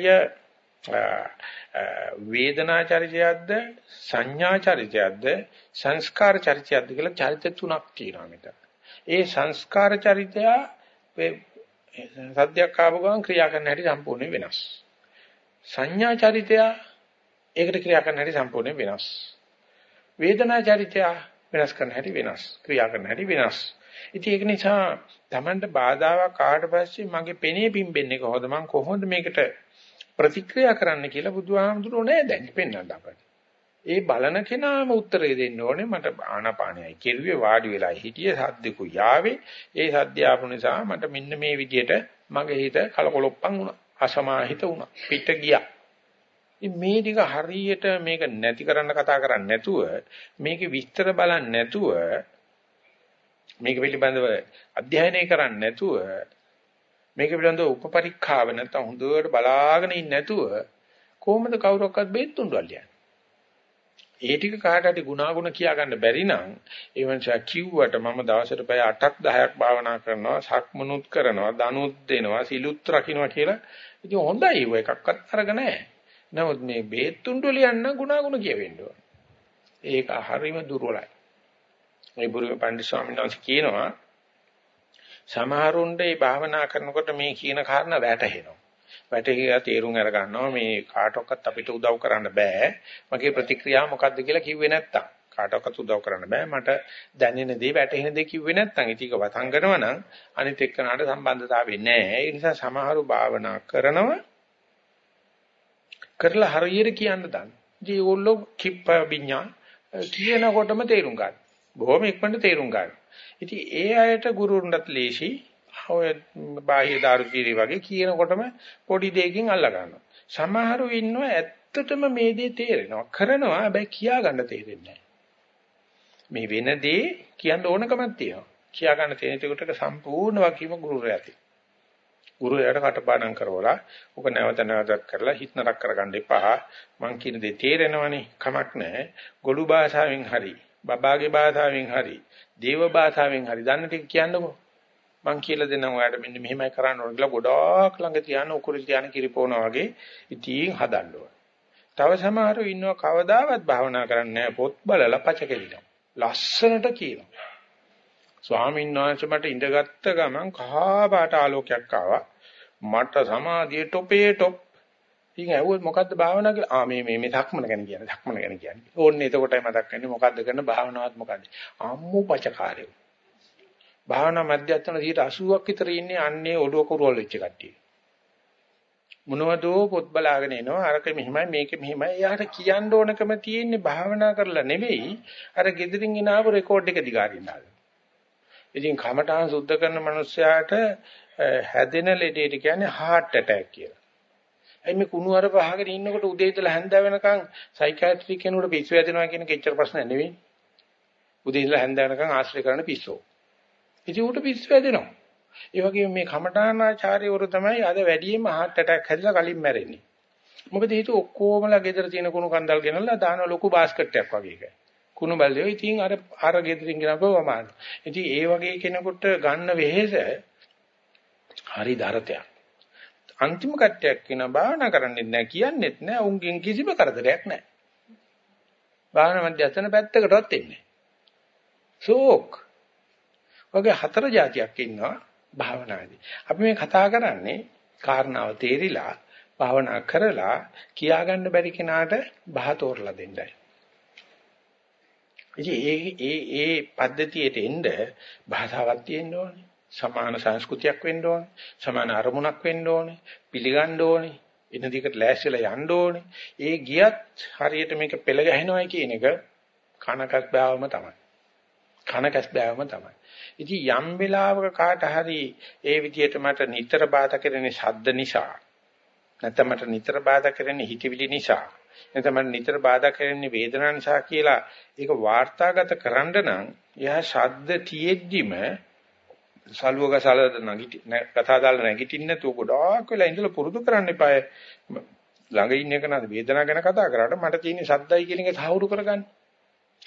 වේදනා චරිතයක්ද සංඥා චරිතයක්ද සංස්කාර චරිතයක්ද කියලා චරිත තුනක් තියෙනවා මෙතන. ඒ සංස්කාර චරිතය සද්දයක් ආව ගමන් ක්‍රියා කරන හැටි සම්පූර්ණයෙන් වෙනස්. සංඥා චරිතය ඒකට ක්‍රියා කරන හැටි සම්පූර්ණයෙන් වෙනස්. වේදනා චරිතය වෙනස් කරන හැටි වෙනස්. ක්‍රියා කරන හැටි වෙනස්. ඉතින් ඒක නිසා Tamanට බාධාවක් ආවට පස්සේ මගේ පෙනේ පිම්බෙන්නේ කොහොමද මම කොහොමද මේකට ප්‍රතික්‍රියා කරන්න කියලා බුදුහාමුදුරුවෝ නෑ දැන් පෙන්වන්න අපට. ඒ බලන කෙනාම උත්තරේ දෙන්න ඕනේ මට ආනාපානයයි කෙරුවේ වාඩි වෙලා හිටියේ සද්දෙකු යාවේ ඒ සද්ද ආපු නිසා මට මෙන්න මේ විදියට මගේ හිත කලකොලොප්පන් වුණා අසමාහිත වුණා. පිට ගියා. මේ ටික හරියට මේක නැති කරන්න කතා කරන්නේ නැතුව මේකේ විස්තර බලන්නේ නැතුව මේක පිළිබඳව අධ්‍යයනය කරන්නේ නැතුව මේක පිළිබඳව උපපරීක්ෂාව නැත්නම් හොඳට බලාගෙන ඉන්නේ නැතුව කොහොමද කවුරක්වත් බේත් තුන්ඩල්ලියන්නේ ඒ ටික කාට හරි ගුණාගුණ කියා ගන්න බැරි නම් ඒ වන්සා කිව්වට මම දවසට පැය 8ක් 10ක් භාවනා කරනවා සක්මනුත් කරනවා දනුත් දෙනවා සිලුත් රකින්නවා කියලා ඉතින් හොඳයි ඒව එකක්වත් අරගෙන නැහැ නමුත් මේ බේත් තුණ්ඩු ලියන්න ගුණාගුණ කියවෙන්න ඕන. ඒක හරිම දුර්වලයි. මේ බුරුමේ පණ්ඩිත ස්වාමීන් වහන්සේ කියනවා සමහරුන්ට මේ භාවනා කරනකොට මේ කියන කාරණා වැටහෙනවා. වැටහිලා තේරුම් අර ගන්නවා මේ කාටවත් අපිට උදව් කරන්න බෑ. මගේ ප්‍රතික්‍රියාව මොකද්ද කියලා කිව්වේ නැත්තම්. කාටවත් උදව් කරන්න බෑ. මට දැනෙන දේ වැටහෙන දේ කිව්වේ නැත්තම්. ඉතින් ඒක වතංගනවා නම් අනිත් එක්කනට සම්බන්ධතාවය නැහැ. ඒ නිසා සමහරු භාවනා කරනවා කරලා හරියට කියන්න දන්න. ඉතින් ඒගොල්ලෝ කිප්ප විඥා කියනකොටම තේරුම් ගන්න. බොහොම ඉක්මනට තේරුම් ගන්න. ඉතින් ඒ අයට ගුරුුරුන්ටත් ලේසි ඔය බාහ්‍ය දාරුකීරි වගේ කියනකොටම පොඩි දෙයකින් අල්ලා ගන්නවා. සමහරව ඉන්නවා ඇත්තටම මේ දේ තේරෙනවා. කරනවා හැබැයි කියා ගන්න තේරෙන්නේ මේ වෙන දේ කියන්න ඕනකමක් තියෙනවා. කියා ගන්න තියෙන ටිකට සම්පූර්ණ වගකීම ගුරුවරයා තියෙනවා. ගුරුවරයාට කටපාඩම් කරවලා ඔක නැවත නැවතත් කරලා හිත නරක කරගන්න එපා. මං කියන දේ තේරෙනවනේ කමක් නැහැ. ගොළු භාෂාවෙන් හරි, බබාගේ භාෂාවෙන් හරි, දේව භාෂාවෙන් හරි දන්න ටික කියන්නකෝ. මං කියලා දෙන්නම් ඔයාලට මෙන්න මෙහෙමයි කරන්න ඕන කියලා ගොඩාක් ළඟ තියාන උකුරු තියාන කිරිපෝනා වගේ ඉතින් හදන්න ඕන. තව සමහරව ඉන්නවා කවදාවත් භාවනා කරන්නේ නැහැ පොත් බලලා පච කෙලිනවා. ලස්සනට කියනවා. ස්වාමීන් වහන්සේ මට ඉඳගත්ත ගමන් කහා පාට ආලෝකයක් ආවා. මට සමාධියේ টොපේ টොප්. ඉතින් ඇහුවොත් මොකද්ද භාවනා කියලා? ආ මේ මේ මේ ධක්මන ගැන කියන්නේ. ධක්මන ගැන කියන්නේ. ඕන්නේ එතකොටයි මතක් වෙන්නේ මොකද්ද කරන භාවනාවක් මොකද්ද? අම්මෝ පචකාරයෝ. භාවනා මධ්‍යස්ථාන 80ක් විතර ඉන්නේ අන්නේ ඔළුව කුරුවල් වෙච්ච කට්ටිය. මොනවදෝ පොත් බලාගෙන එනවා අරක මෙහිමයි මේක මෙහිමයි එයාට කියන්න ඕනකම තියෙන්නේ භාවනා කරලා නෙවෙයි අර gedirin එනාව රෙකෝඩ් එක දිගාරින්නාද ඉතින් කමඨාන් සුද්ධ කරන මනුස්සයාට හැදෙන ලෙඩේට කියන්නේ heart attack කියලා. එයි මේ කුණු අර පහගෙන ඉන්නකොට උදේ ඉඳලා හැන්ද වෙනකන් සයිකියාට්‍රික් කෙනෙකුට පිස්සු වැදෙනවා කියන කෙච්චර ප්‍රශ්න නෙවෙයි. උදේ ඉඳලා හැන්ද වෙනකන් ආශ්‍රය කරන පිස්සෝ. ඉතින් උට පිස්සු වැදෙනවා. ඒ වගේම මේ කමඨානාචාර්යවරු තමයි අද වැඩියෙන්ම heart attack හැදිලා කලින් මැරෙන්නේ. මොකද හේතුව ඔක්කොමලා ගෙදර තියෙන කුණු කන්දල් ගෙනල්ලා දාන ලොකු බාස්කට් එකක් වගේ එකයි. කුණු බල්ලේ ඉතින් අර අර ගෙදරින් ගෙනපුවම අමාරු. ඉතින් ඒ වගේ කෙනෙකුට ගන්න වෙහෙස හරි දරතයක්. අන්තිම කට්ටයක් කියන භාවනා කරන්නේ නැහැ කියන්නේත් නැහැ උන්ගෙන් කිසිම කරදරයක් නැහැ. භාවනා මධ්‍යස්ථාන පැත්තකටවත් එන්නේ. ශෝක්. වගේ හතර જાතියක් ඉන්නවා භාවනාදී. අපි මේ කතා කරන්නේ කාරණාව තේරිලා භාවනා කරලා කියාගන්න බැරි කෙනාට බහ තෝරලා දෙන්නයි. ඉතින් ඒ ඒ ඒ පද්ධතියට එන්න භාෂාවක් තියෙන්න ඕනේ. සමාන සංස්කෘතියක් වෙන්න ඕනේ. සමාන අරමුණක් වෙන්න ඕනේ. පිළිගන්න ඕනේ. එන දිකට ලෑස්තිලා යන්න ඕනේ. ඒ ගියත් හරියට මේක පෙළ ගැහෙනවයි කියන එක කනකස් බෑවම තමයි. කනකස් බෑවම තමයි. ඉතින් යම් වෙලාවක කාට හරි ඒ විදියට මට නිතර බාධා කරන ශබ්ද නිසා. නැත්නම් මට නිතර බාධා කරන හිතවිලි නිසා. නැත්නම් නිතර බාධා කරන්නේ වේදනාව නිසා කියලා ඒක වාර්තාගත කරන්න නම් එයා ශබ්ද තියෙද්දිම සල්වක සලද නැගිටි කතා දාලා නැගිටින්න නැතුව ගොඩාක් වෙලා ඉඳලා පුරුදු කරන්න එපා ළඟ ඉන්න එක නේද? වේදනාව ගැන කතා කරාට මට තියෙන ශබ්දයි කියන එක සාහවුරු කරගන්න.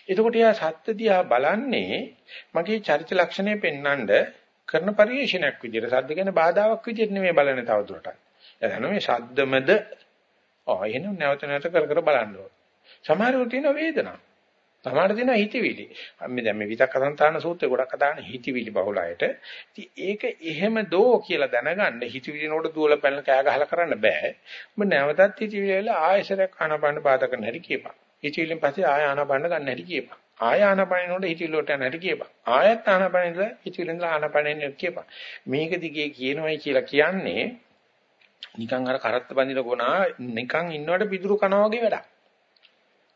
එතකොට එයා සත්‍ය දිහා බලන්නේ මගේ චරිත ලක්ෂණය පෙන්වන්න කරන පරිශ්‍රණයක් විදිහට සද්ද ගැන බාධාවක් විදිහට නෙමෙයි බලන්නේ තවදුරටත්. එතන මේ ශබ්දමද ආ එහෙනම් නැවත නැවත කර කර බලන්න ඕන. සමහරවට තියෙන වේදනාව. සමහරට තියෙන හිතවිලි. අපි දැන් මේ විතක් කසන්තාන සූත්‍රේ ගොඩක් අදාන හිතවිලි බහුල අයට. ඉතින් ඒක එහෙම දෝ කියලා දැනගන්න හිතවිලි නෝඩ දුවල පැනලා කෑ ගහලා කරන්න බෑ. ඔබ නැවතත් හිතවිලි වල ආයසරයක් ආනපන්න බාධා කරන හැටි කියපන්. හිතවිලින් පස්සේ ආය ආනපන්න ගන්න හැටි කියපන්. ආය ආනපනින උඩ හිතවිලි වලට යන හැටි කියපන්. ආයත් ආනපනින්ද හිතවිලි ඉඳලා ආනපනින් කියපන්. මේක දිගේ කියනවයි කියලා කියන්නේ නිකන් අර කරත්ත බඳින ගුණා නිකන් ඉන්නවට පිටුරු කනවා වගේ වැඩක්.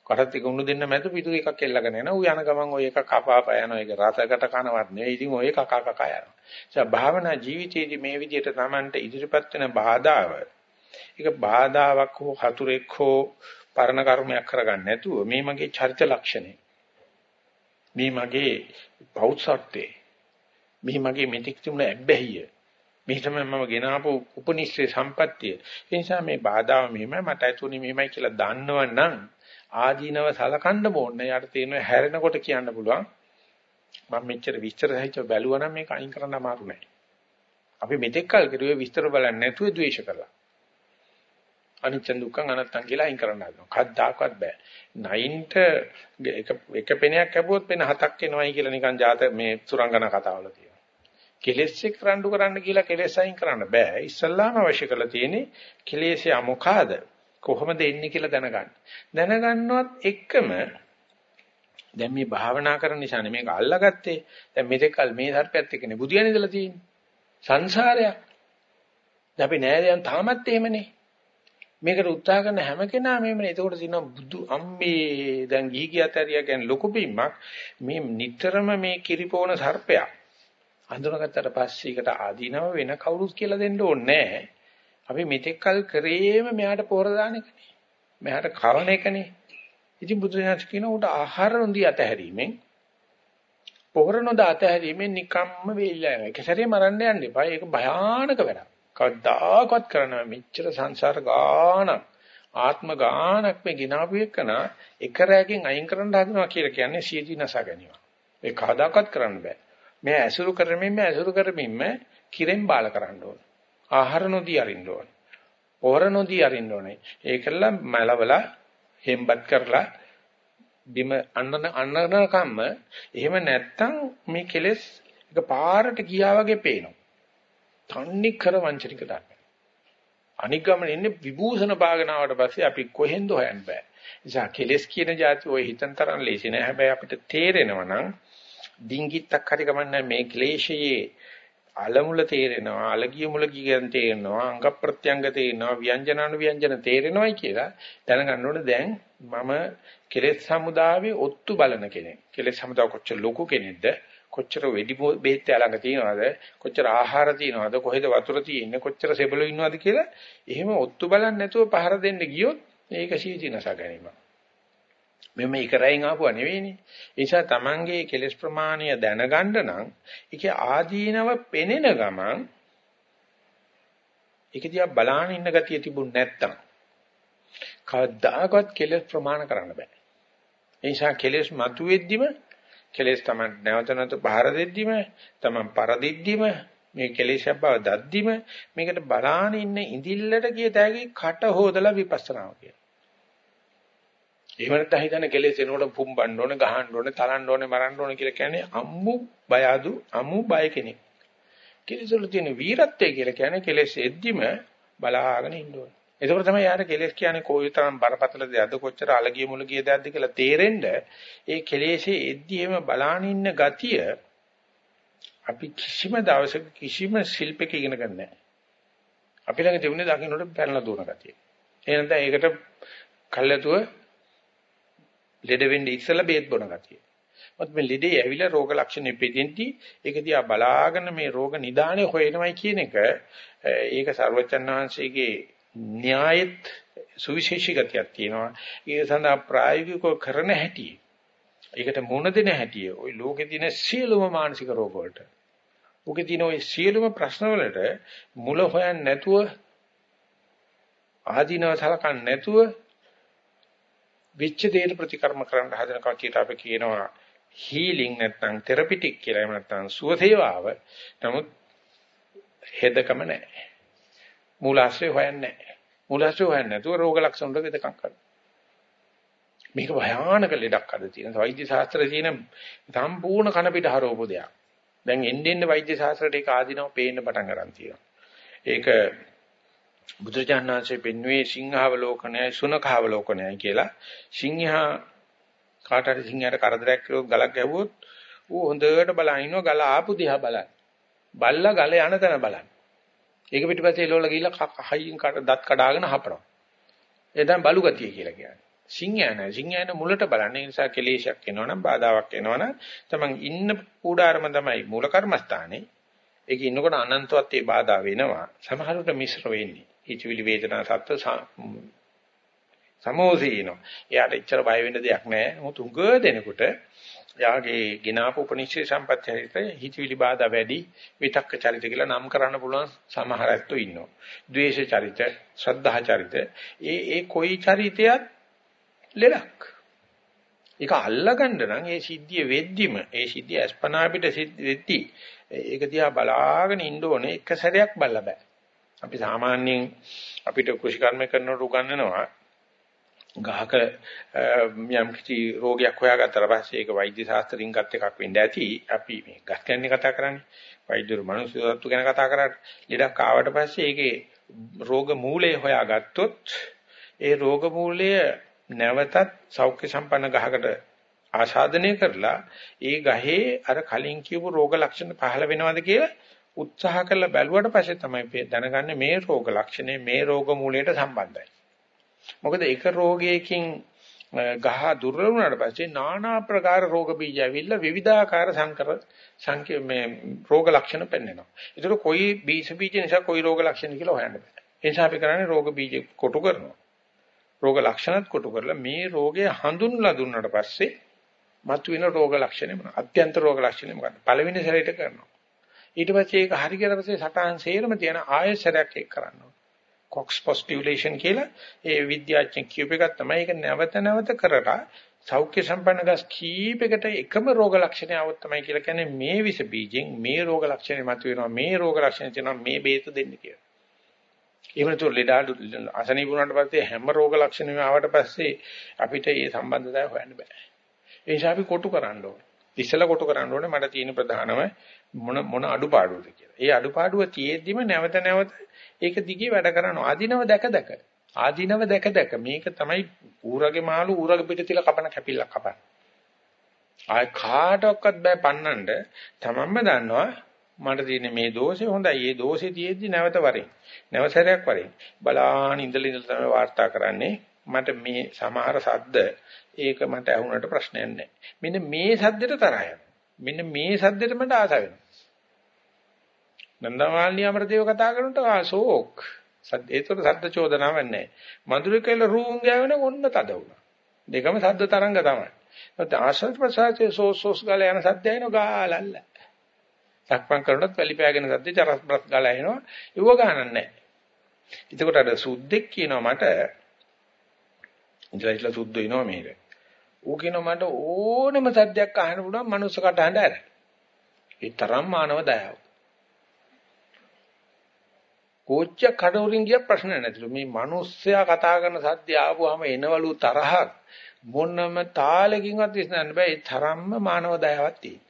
කරත් එක උණු දෙන්න මැද පිටුරු එකක් එල්ලගෙන යනවා. ඌ යන ගමන් ඔය එක කපාප යනවා. ඒක රසකට කනවත් නෙවෙයි. ඉතින් ඔය කකා කකා යනවා. ඒ භාවනා ජීවිතයේදී මේ විදිහට Tamanට ඉදිරිපත් වෙන බාධාව ඒක බාධාවක් හෝ හතුරෙක් හෝ පරණ කර්මයක් කරගන්න නැතුව මේ මගේ චරිත ලක්ෂණය. මේ මගේ පෞත්සත්වයේ. මේ මගේ මෙතික් තිබුණ ඇබ්බැහිය. මේ තමයි මම ගෙනාපු උපනිශ්‍රේ සම්පත්තිය. ඒ නිසා මේ බාධාව මෙහෙමයි මට ඇතුණේ මෙහෙමයි කියලා දන්නවනම් ආදීනව සලකන්න ඕනේ. යාට තියෙන හැරෙනකොට කියන්න පුළුවන්. මම මෙච්චර විස්තර සහිතව බැලුවා නම් මේක අයින් කරන්න අමාරු නෑ. අපි මෙතෙක් කල් කරුවේ විස්තර බලන්නේ නැතුව ද්වේෂ කරලා. අනිච්ච දුක්ඛ අනත්තං කියලා අයින් කරන්න හදනවා. කද්දාකවත් බෑ. නයින්ට එක එක පෙනයක් කැපුවොත් පෙන හතක් එනවයි කියලා නිකන් ජාත මේ සුරංගනා කතාවල තියෙනවා. කෙලෙස් එක්ක රණ්ඩු කරන්න කියලා කෙලෙස් අයින් කරන්න බෑ. ඉස්සල්ලාම අවශ්‍ය කරලා තියෙන්නේ කෙලෙස්ය මොකාද? කොහොමද එන්නේ කියලා දැනගන්න. දැනගන්නවත් එක්කම දැන් මේ භාවනා කරන නිසා මේක අල්ලාගත්තේ. දැන් මෙතෙක්කල් මේ සර්පයත් එක්කනේ බුදියන් ඉඳලා තියෙන්නේ. සංසාරයක්. දැන් අපි නෑ දැන් තාමත් එහෙමනේ. මේකට උත්සාහ කරන හැම කෙනාම එහෙමනේ. එතකොට තියෙනවා බුදු අම්මේ දැන් ගිහි ගියත් ඇරියා කියන්නේ ලොකු බිම්මක්. මේ නිතරම මේ කිරිපෝන සර්පයා අඳුනගත්තට පස්සේ ඒකට ආදීනව වෙන කවුරුත් කියලා දෙන්න ඕනේ නැහැ. අපි මෙතෙක් කල් කරේම මෙයාට පොර දාන එකනේ. මෙයාට කවණ එකනේ. ඉතින් බුදුසසුන කියන උට ආහාර නොදී අතහැරීමෙන් පොහොර නොදාත හැරීමෙන් නිකම්ම වෙයිලා යනවා. ඒක සැරේ මරන්න යන්න එපා. ඒක භයානක වැඩක්. කවදාකවත් කරන්න මෙච්චර සංසාර ගානක් ආත්ම ගානක් මේ ගినాපු එකන එක රැයකින් අයින් කරන්න හදනවා කියලා කියන්නේ සියදී නස ගැනීම. ඒ කවදාකවත් කරන්න බෑ. මේ ඇසුරු කරමින් මේ ඇසුරු කරමින් කිරෙන් බාල කරන්න ඕන. ආහාර නොදී අරින්න ඕන. පොහොර නොදී අරින්න ඕනේ. ඒකල මලවලා හෙම්බත් කරලා බිම අන්නන අන්නන කම්ම එහෙම නැත්තම් මේ කෙලෙස් එක පාරට ගියා වගේ පේනවා. තන්නේ කර වංචනික ධර්ම. අනික් ගමන ඉන්නේ විභූෂණ භාගනාවට පස්සේ අපි කොහෙන්ද හොයන්න බෑ. නිසා කෙලෙස් කියන જાති ඔය හිතන තරම් ලේසි නෑ. හැබැයි අපිට තේරෙනවා නම් ඩිංගිත්තක් හරි ගමන්නේ මේ ක්ලේශයේ අලමුල තේරෙනවා අලගිය මුල කියන තේරෙනවා අංග ප්‍රත්‍යංග තේරෙනවා ව්‍යංජන අනු ව්‍යංජන තේරෙනවයි කියලා දැනගන්න ඕනේ දැන් මම කෙලෙස් සමුදාවේ ඔත්තු බලන කෙනෙක් කෙලෙස් සමුදාව කොච්චර ලොකු කෙනෙක්ද කොච්චර වෙඩි බෙහෙත් ළඟ තියනවද? කොච්චර ආහාර තියනවද? කොහෙද වතුර තියෙන්නේ? කොච්චර සෙබළු ඉන්නවද කියලා එහෙම ඔත්තු බලන්නේ නැතුව පහර දෙන්න ගියොත් ඒක සීතිනස ගැනීම මෙන්න මේක රැයින් ආපුවා නෙවෙයිනේ. ඒ නිසා Tamange කෙලස් ප්‍රමාණය දැනගන්න නම් ඒකේ ආදීනව පෙනෙන ගමන් ඒක දිහා බලාන ඉන්න ගතිය තිබුණ නැත්තම් කවදාකවත් කෙලස් ප්‍රමාණ කරන්න බෑ. ඒ නිසා කෙලස් මතුවෙද්දිම කෙලෙස් තමයි නැවත නැවත පහර දෙද්දිම තමන් පරදිද්දිම මේ කෙලෙස් බව දද්දිම මේකට බලාන ඉන්න ඉඳිල්ලට කියතෑගේ කට හොදලා විපස්සනාව කියන. එහෙම නැත්නම් හිතන කෙලෙස් එනකොට පුම්බන්න ඕනේ, ගහන්න ඕනේ, තරන්න ඕනේ, මරන්න ඕනේ කියලා කියන්නේ අම්මු බය අඩු, අම්මු බය කෙනෙක්. කෙලෙස් වල තියෙන වීරත්වය කියලා කියන්නේ කෙලෙස් එද්දිම බලාගෙන ඉන්න ඕනේ. එතකොට තමයි යාර කෙලෙස් කියන්නේ කොයිතරම් බරපතල දෙයක්ද කොච්චර අලගිය මුලගිය දෙයක්ද කියලා තේරෙන්න ඒ කෙලෙසේ එද්දීම බලාන ඉන්න ගතිය අපි කිසිම දවසක කිසිම ශිල්පයක ඉගෙන ගන්න නැහැ. අපි ළඟ තිබුණේ දකින්නට පැනලා දුවන ගතිය. ඒ නැත්නම් ඒකට කල්ැතුව ලෙඩ වෙන්නේ ඉස්සලා බේත් බොන ගතිය. මොකද මේ ලෙඩේ ඇවිල්ලා රෝග ලක්ෂණ ඉපෙදෙන්ටි ඒක දිහා බලාගෙන මේ රෝග නිදානේ හොයනවයි කියන එක ඒක සර්වචන් වහන්සේගේ න්‍යායෙත් සුවිශේෂී ගතියක් තියෙනවා. ඒක සඳහා ප්‍රායෝගිකව කරන හැටි. ඒකට මුණ දෙන හැටි. ওই ලෝකේ තියෙන සියලුම මානසික රෝග වලට. ඔකේ තියෙන ওই සියලුම ප්‍රශ්න වලට මුල හොයන්නේ නැතුව ආදීනව සලකන්නේ නැතුව විච්ඡ දේන ප්‍රතිකර්ම කරන්න හදන කතියට අපි කියනවා හීලින් නැත්නම් තෙරපිටික් කියලා එහෙම නැත්නම් සුව සේවාව. නමුත් හෙදකම නැහැ. මූලාශ්‍රය හොයන්නේ නැහැ. මූලාශ්‍රය හොයන්නේ නැතුව රෝග ලක්ෂණ වලට වෙදකම් කරනවා. මේක භයානක ලෙඩක් අද තියෙන වෛද්‍ය ශාස්ත්‍රයේ තියෙන සම්පූර්ණ කන පිට හරවපු දෙයක්. දැන් එන්න එන්න වෛද්‍ය ශාස්ත්‍රයට ඒක ආධිනව පේන්න පටන් ගන්න තියෙනවා. ඒක බුදුචානන්සේ පෙන්වුවේ සිංහාවලෝකනයයි සුනඛාවලෝකනයයි කියලා. සිංහා කාට හරි සිංහයාට කරදරයක් කළොත් ගලක් ගැහුවොත් ඌ හොඳට බලන් ඉන්නවා ගල ආපු දිහා බලන්න. බල්ලා ගල යන තැන බලන්න. ඒක පිටිපස්සේ එළවල ගිහිල්ලා හයියෙන් දත් කඩාගෙන හපනවා. ඒ තමයි බලු ගතිය කියලා කියන්නේ. සිංහයා නෑ සිංහයාන මුලට බලන්නේ නිසා කෙලේශයක් එනවනම් බාධාවක් එනවනම් තමන් ඉන්න කුඩාරම තමයි මූල කර්මස්ථානේ. ඒක ඉන්නකොට අනන්තවත් ඒ බාධා වෙනවා. සමහරවිට මිශ්‍ර වෙන්නේ. හිතවිලි වේදනා සත්ත්ව සමෝසීනෝ. එයාට එච්චර බය වෙන්න දෙයක් නෑ. මොකද උඟ දෙනකොට යාගේ ගිනාපු උපනිෂේ සම්පත්‍චරිතය හිතවිලි බාධා වැඩි විතක්ක චරිත කියලා නම් කරන්න පුළුවන් සමහර ඇත්තෝ ඉන්නවා. ද්වේෂ චරිත, ශ්‍රද්ධා චරිත, ඒ ඒ කොයි චරිතයත් ලෙලක්. ඒක අල්ලගන්න නම් ඒ සිද්ධිය වෙද්දිම ඒ සිද්ධිය අස්පනා පිට වෙද්දි ඒක දිහා බලාගෙන ඉන්න ඕනේ එක සැරයක් බලලා බෑ. අපි සාමාන්‍යයෙන් අපිට කෘෂි කර්ම කරනකොට උගන්වනවා ගහක යම් කිසි රෝගයක් හොයාගත්තට පස්සේ ඒක වෛද්‍ය ශාස්ත්‍රයෙන් ගත් එකක් වෙන්න ඇති. අපි මේ ගස් ගැන කතා කරන්නේ. වෛද්‍යරු මිනිස්සු සත්තු ගැන කතා කරාට ලෙඩක් ආවට පස්සේ ඒකේ රෝග මූලය හොයාගත්තොත් ඒ රෝග මූලය නැවතත් සෞඛ්‍ය සම්පන්න ගහකට ආසාදනය කරලා ඒ ගහේ අර කලින් කියපු රෝග ලක්ෂණ පහළ වෙනවද කියලා උත්සාහ කරලා බැලුවට පස්සේ තමයි දැනගන්නේ මේ රෝග ලක්ෂණේ මේ රෝග මූලයට සම්බන්ධයි. මොකද එක රෝගයකින් ගහ දුර්වල වුණාට පස්සේ নানা ආකාර රෝග බීජ ඇවිල්ලා විවිධාකාර සංකර සංකේ මේ රෝග ලක්ෂණ පෙන්වනවා. ඒතර කොයි බීජ බීජ නිසා කොයි රෝග ලක්ෂණ කියලා හොයන්න බෑ. ඒ නිසා අපි කරන්නේ රෝග බීජ කොටු කරනවා. රෝග ලක්ෂණත් කොටු කරලා මේ රෝගය හඳුන්ලා දුන්නාට පස්සේ මතුවෙන රෝග ලක්ෂණ මොනවද? අත්‍යන්ත රෝග ලක්ෂණ මොකක්ද? පළවෙනි සැරේට කරනවා. ඊට පස්සේ ඒක හරි කියලා පස්සේ සටහන් සේරම තියෙන ආයෙසරයක් ඒක කරනවා. කොක්ස් පොස්ටියුලේෂන් කියලා ඒ විද්‍යාඥ කියූප එකක් තමයි ඒක නැවත නැවත කරලා සෞඛ්‍ය සම්පන්න ගස් කීපයකට එකම රෝග ලක්ෂණය આવොත් තමයි කියලා කියන්නේ මේ විස බීජෙන් මේ රෝග ලක්ෂණය මතුවෙනවා මේ රෝග ලක්ෂණ තියෙනවා මේ බේත දෙන්න කියලා. එහෙම නැතුව ලෙඩාඩු අසනීප වුණාට පස්සේ හැම රෝග ලක්ෂණෙම ආවට පස්සේ අපිට ඒ සම්බන්ධතාවය හොයන්න බෑ. ඒ නිසා අපි කොටු කරන්න ඕනේ. ඉස්සෙල්ලා කොටු කරන්න ඕනේ මට තියෙන ප්‍රධානම මොන මොන අඩුපාඩුවද කියලා. ඒ අඩුපාඩුව තියෙද්දිම නැවත නැවත ඒක දිගේ වැඩ කරනවා. ආධිනව දැක දැක. ආධිනව දැක දැක මේක තමයි ඌරගේ මාළු ඌරගේ පිට තියලා කපන කැපිල්ලක් කපන. ආය කාටවත් බෑ පන්නන්න. තමන්ම දන්නවා මට තියෙන මේ දෝෂේ හොඳයි. මේ දෝෂේ තියෙද්දි නැවත වරෙන්. නැවසරයක් වරෙන්. බලාන ඉඳලා ඉඳලා තමයි වාර්තා කරන්නේ. මට මේ සමහර සද්ද ඒක මට ඇහුනට ප්‍රශ්නයක් නැහැ. මෙන්න මේ සද්දෙට තරහ මෙන්න මේ සද්දෙට මට ආස වෙනවා. නන්දමාලිනී අමරදේව කතා කරනකොට ආ ෂෝක්. ඒතකොට සද්ද චෝදනාවක් නැහැ. මధుරේ කියලා රූම් ගෑවෙන ඔන්න තද වුණා. දෙකම සද්ද තරංග තමයි. ඒත් ආශ්‍රද ප්‍රසාදයේ සෝස් සෝස් ගාලා යන සද්ද එනවා ගාලල්ල. සක්මන් කරනකොට වැලිපෑගෙන සද්ද චරස් බ්‍රස් ගාලා එනවා. ඉව ගානක් නැහැ. එතකොට අර සුද්දෙක් කියනවා මට ඉඳලා ඉట్లా සුද්ද වෙනවා මේක. ඌ කියනවා මට ඕනෙම සද්දයක් අහන්න පුළුවන් මනුස්සකට අහන්න ඇර. ඒ තරම් මානව දයාව. කෝච්චිය කඩවුරින් ගිය ප්‍රශ්න නැතිලු මේ මිනිස්සයා කතා කරන සද්ද ආවම එනවලු තරහක් මොනම තාලකින්වත් විශ්නන්න බෑ ඒ තරම්ම මානව දයාවක් තියෙන.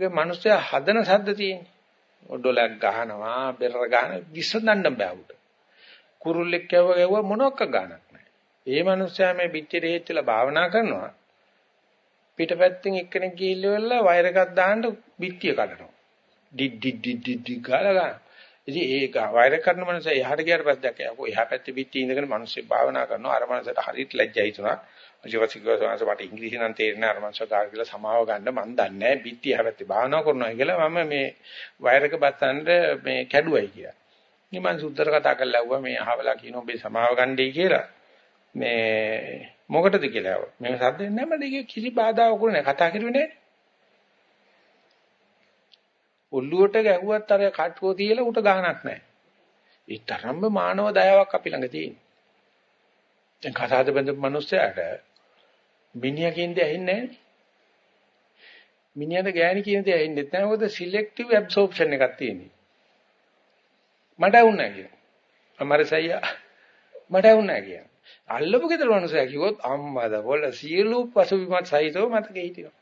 ඒ මිනිස්සයා හදන සද්ද තියෙන්නේ. ඔඩොලක් ගහනවා බෙර ගහන විසඳන්න බෑ උට. කුරුල්ලෙක් කැව ගැවුව මොනක්ක ගන්නක් නැහැ. ඒ මිනිස්සයා මේ පිටියට හේච්චලා භාවනා කරනවා. පිටපැත්තෙන් එක්කෙනෙක් ගිහිල්ලා වයර් එකක් දාන්න පිටිය කඩනවා. ඩි ඩි ඩි ඩි ඩි ගාලා ගන්න. ඉතින් ඒක වෛර කරන මනස එහාට ගියාට පස්සේ දැක්කේ අකෝ එහා පැත්තේ පිටි ඉඳගෙන මිනිස්සු භාවනා කරනවා අර මනසට හරියට ලැජ්ජයි තුනක් ජීවසිකවසනස මට ඉංග්‍රීසි නම් තේරෙන්නේ අර මනස ගාල් කියලා සමාව ගන්න මන් දන්නේ නැහැ පිටි එහා පැත්තේ භාවනා කරනවා කියලා මම මේ වෛරක බස්සන්න මේ කැඩුවයි කියලා. ඉතින් මම සුද්දර කතා කරලා ඇහුවා මේ අහවලා කියන ඔබේ සමාව ගන්නයි කියලා. මේ මොකටද කියලා. මේ සද්දෙන් නැහැ මට කිසි බාධාවක් නැහැ කතා කරුවේ නැහැ. ඔල්ලුවට ගැහුවත් අර කටුව තියලා උට ගහනක් නැහැ. ඒ තරම්ම මානව දයාවක් අපි ළඟ තියෙනවා. දැන් කතාද බඳපු මිනිස්සයාට මිනිහා කියන්නේ ඇහෙන්නේ නැහැ. මිනිහට ගෑණි කියන දේ ඇහෙන්නේ නැහැ. මොකද සිලෙක්ටිව් ඇබ්සෝප්ෂන් එකක් තියෙනවා. මට වුණා කියලා. අමරසయ్యා මට වුණා කියලා. අල්ලපු ගෙදර මිනිස්සයා කිව්වොත් අම්මද බොල සියලු පසුබිමත් සහිතව මතකෙ හිටිනවා.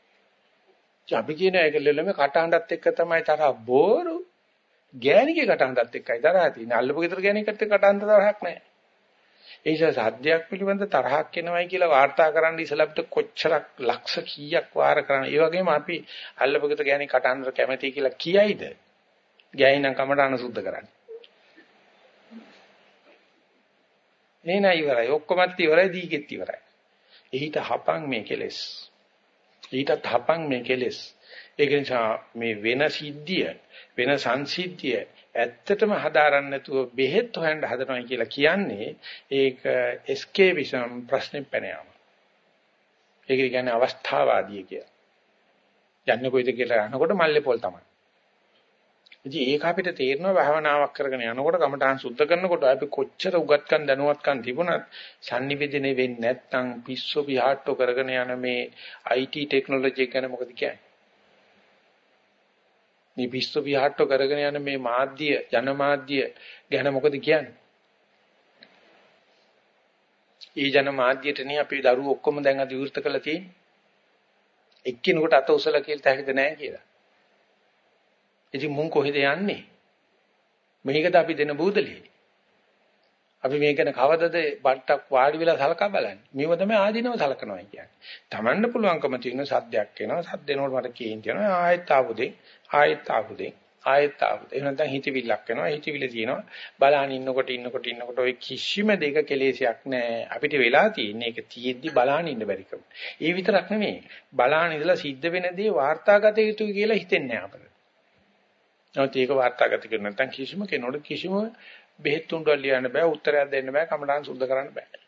අපි කියන එක ලෙලම කටහඬත් එක්ක තමයි තරහ බෝරු. ගෑණිගේ කටහඬත් එක්කයි තරහ තියෙන්නේ. අල්ලපු ගෙදර ගෑණිකට කටහඬ තරහක් නැහැ. ඒ නිසා සද්දයක් පිළිබඳ තරහක් එනවයි කියලා වාර්තා කරන්න ඉස්සලා අපිට කොච්චරක් ලක්ෂ කීයක් වාර කරන්න. ඒ වගේම අපි අල්ලපු ගෙදර ගෑණි කටහඬ කැමති කියලා කියයිද? ගෑණි නම් කමඩාන සුද්ධ කරන්නේ. නේ නෑ ඉවරයි. ඔක්කොමත් ඉවරයි දීගෙත් ඉවරයි. එහිට හපන් මේ කෙලෙස්. ඊටත් හපන් මේ කෙලෙස්. ඒක නිසා මේ වෙන සිද්ධිය වෙන සංසිද්ධිය ඇත්තටම හදාරන්න නැතුව බෙහෙත් හොයන්න හදනවා කියලා කියන්නේ ඒක එස්කේපිසම් ප්‍රශ්නේ පැන යාම. ඒක කියන්නේ අවස්ථාවාදී කියලා. යන්නේ කොයිද කියලා අහනකොට මල්ලේ පොල් තමයි. ඉතින් ඒක අපිට තේරෙනවා භාවනාවක් කරගෙන යනකොට කමඨාන් සුද්ධ කරනකොට අපි කොච්චර උගත්කම් දැනුවත්කම් තිබුණත් sannivedane වෙන්නේ නැත්නම් පිස්සු පිහාට්ටෝ කරගෙන යන මේ IT ටෙක්නොලොජි ගැන මොකද කියන්නේ? මේ පිස්සු පිහාට්ටෝ කරගෙන යන මේ මාධ්‍ය ජනමාධ්‍ය ගැන මොකද කියන්නේ? ඒ ජනමාධ්‍යයටනේ අපි දරුවෝ ඔක්කොම දැන් අද විවෘත කරලා තියෙන්නේ. එක්කිනෙකුට අත උසලා කියලා තැහිද නැහැ කියලා. ඉතින් මුන් කොහෙද යන්නේ? මේකද අපි දෙන බූදලිය. අපි මේක ගැන කවදද බට්ටක් වාඩි වෙලා සලකා බලන්නේ. මේව තමයි ආධිනව සලකනවා කියන්නේ. Tamanne පුළුවන්කම තියෙන සද්දයක් එනවා. සද්ද එනකොට මට කේන්ති යනවා. ආයෙත් ආපුදේ. ආයෙත් ආපුදේ. ආයෙත් ආපුදේ. එහෙම නැත්නම් හිතවිල්ලක් එනවා. හිතවිලි තියෙනවා. බලන්න ඉන්නකොට ඉන්නකොට ඉන්නකොට ඔය කිසිම දෙයක කෙලෙසයක් නැහැ. අපිට වෙලා තියෙන්නේ ඒක තියෙද්දි බලන්න ඉන්න බැරිකම. ඒ විතරක් නෙමෙයි. බලන්න ඉඳලා සිද්ධ වෙන දේ වාර්තාගත යුතුයි කියලා හිතෙන්නේ නැහැ අපිට. නමුත් ඒක වාර්තාගත කරන නැත්නම් කිසිම කෙනෙකුට කිසිම බෙහෙත් තුන්ඩල් ලියන්න බෑ උත්තරයක් දෙන්න බෑ කමඩාන් සුද්ධ කරන්න බෑ.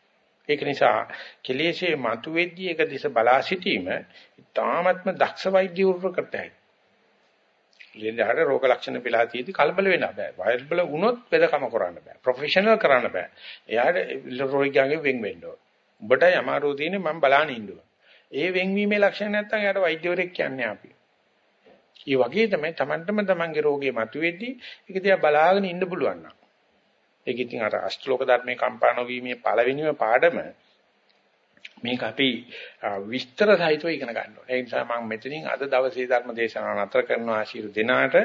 ඒක නිසා කෙලෙසේ මතුවෙද්දී ඒක දිස බලා සිටීම ඉතාමත්ම දක්ෂ වෛද්‍ය වෘකටයි. ලෙඩහට රෝග ලක්ෂණ පිළා තියෙදි කලබල වෙන්න බෑ. වෛරබල වුණොත් වෙදකම කරන්න බෑ. ප්‍රොෆෙෂනල් කරන්න බෑ. එයාට රෝගියාගේ වෙන් වෙන්න ඕන. උඹටයි අමාරු තියෙන්නේ මම බලාන ඉන්න ඕන. ඒ වෙන්වීමේ ලක්ෂණ නැත්නම් එයාට වෛද්‍යවරයෙක් කියන්නේ අපි. ඒ වගේ තමයි Tamanටම Tamanගේ රෝගේ මතුවෙද්දී ඒක දිහා බලාගෙන ඉන්න පුළුවන් නම්. ඒක ඉතින් අර අෂ්ටලෝක ධර්මයේ කම්පාණ වීමේ පළවෙනිම පාඩම මේක අපි විස්තර සහිතව ඉගෙන ගන්න ඕනේ. ඒ නිසා මම මෙතනින් අද දවසේ ධර්ම දේශනාව නතර කරනවා ආශිර්වාද දෙනාට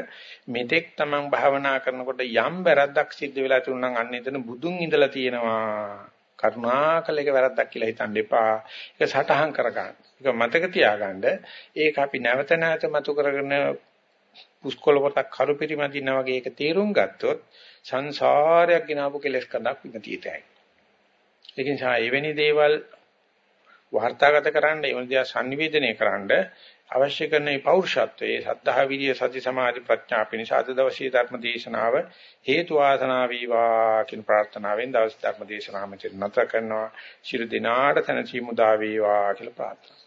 මෙතෙක් තමන් භාවනා කරනකොට යම් වැරද්දක් සිද්ධ වෙලා තුනනම් අන්න එතන බුදුන් ඉඳලා තියෙනවා. කරුණාකල එක වැරද්දක් කියලා හිතන්න එපා. ඒක සටහන් කරගන්න. ඒක මතක තියාගන්න. ඒක අපි නැවත නැවත මතු කරගෙන පුස්කොළ පොතක් කරු පිරිමදිනා වගේ ඒක තේරුම් ගත්තොත් සංසාරයක් ගෙනාවු කෙලස් කඳක් විඳීතයි. ඒ නිසා එවැනි දේවල් වාර්තාගත කරන්න ඒ වගේ සංනිවේදනය කරන්න අවශ්‍ය කරන මේ පෞරුෂත්වයේ සද්ධා විරිය සති සමාධි ප්‍රඥා පිණිස අද දවසේ ධර්ම දේශනාව හේතු වාසනා වේවා කියන ප්‍රාර්ථනාවෙන් දවස් ධර්ම දේශනාව මෙතන නතර කරනවා. ශිරු දිනාට තනසි මුදා වේවා කියලා ප්‍රාර්ථනා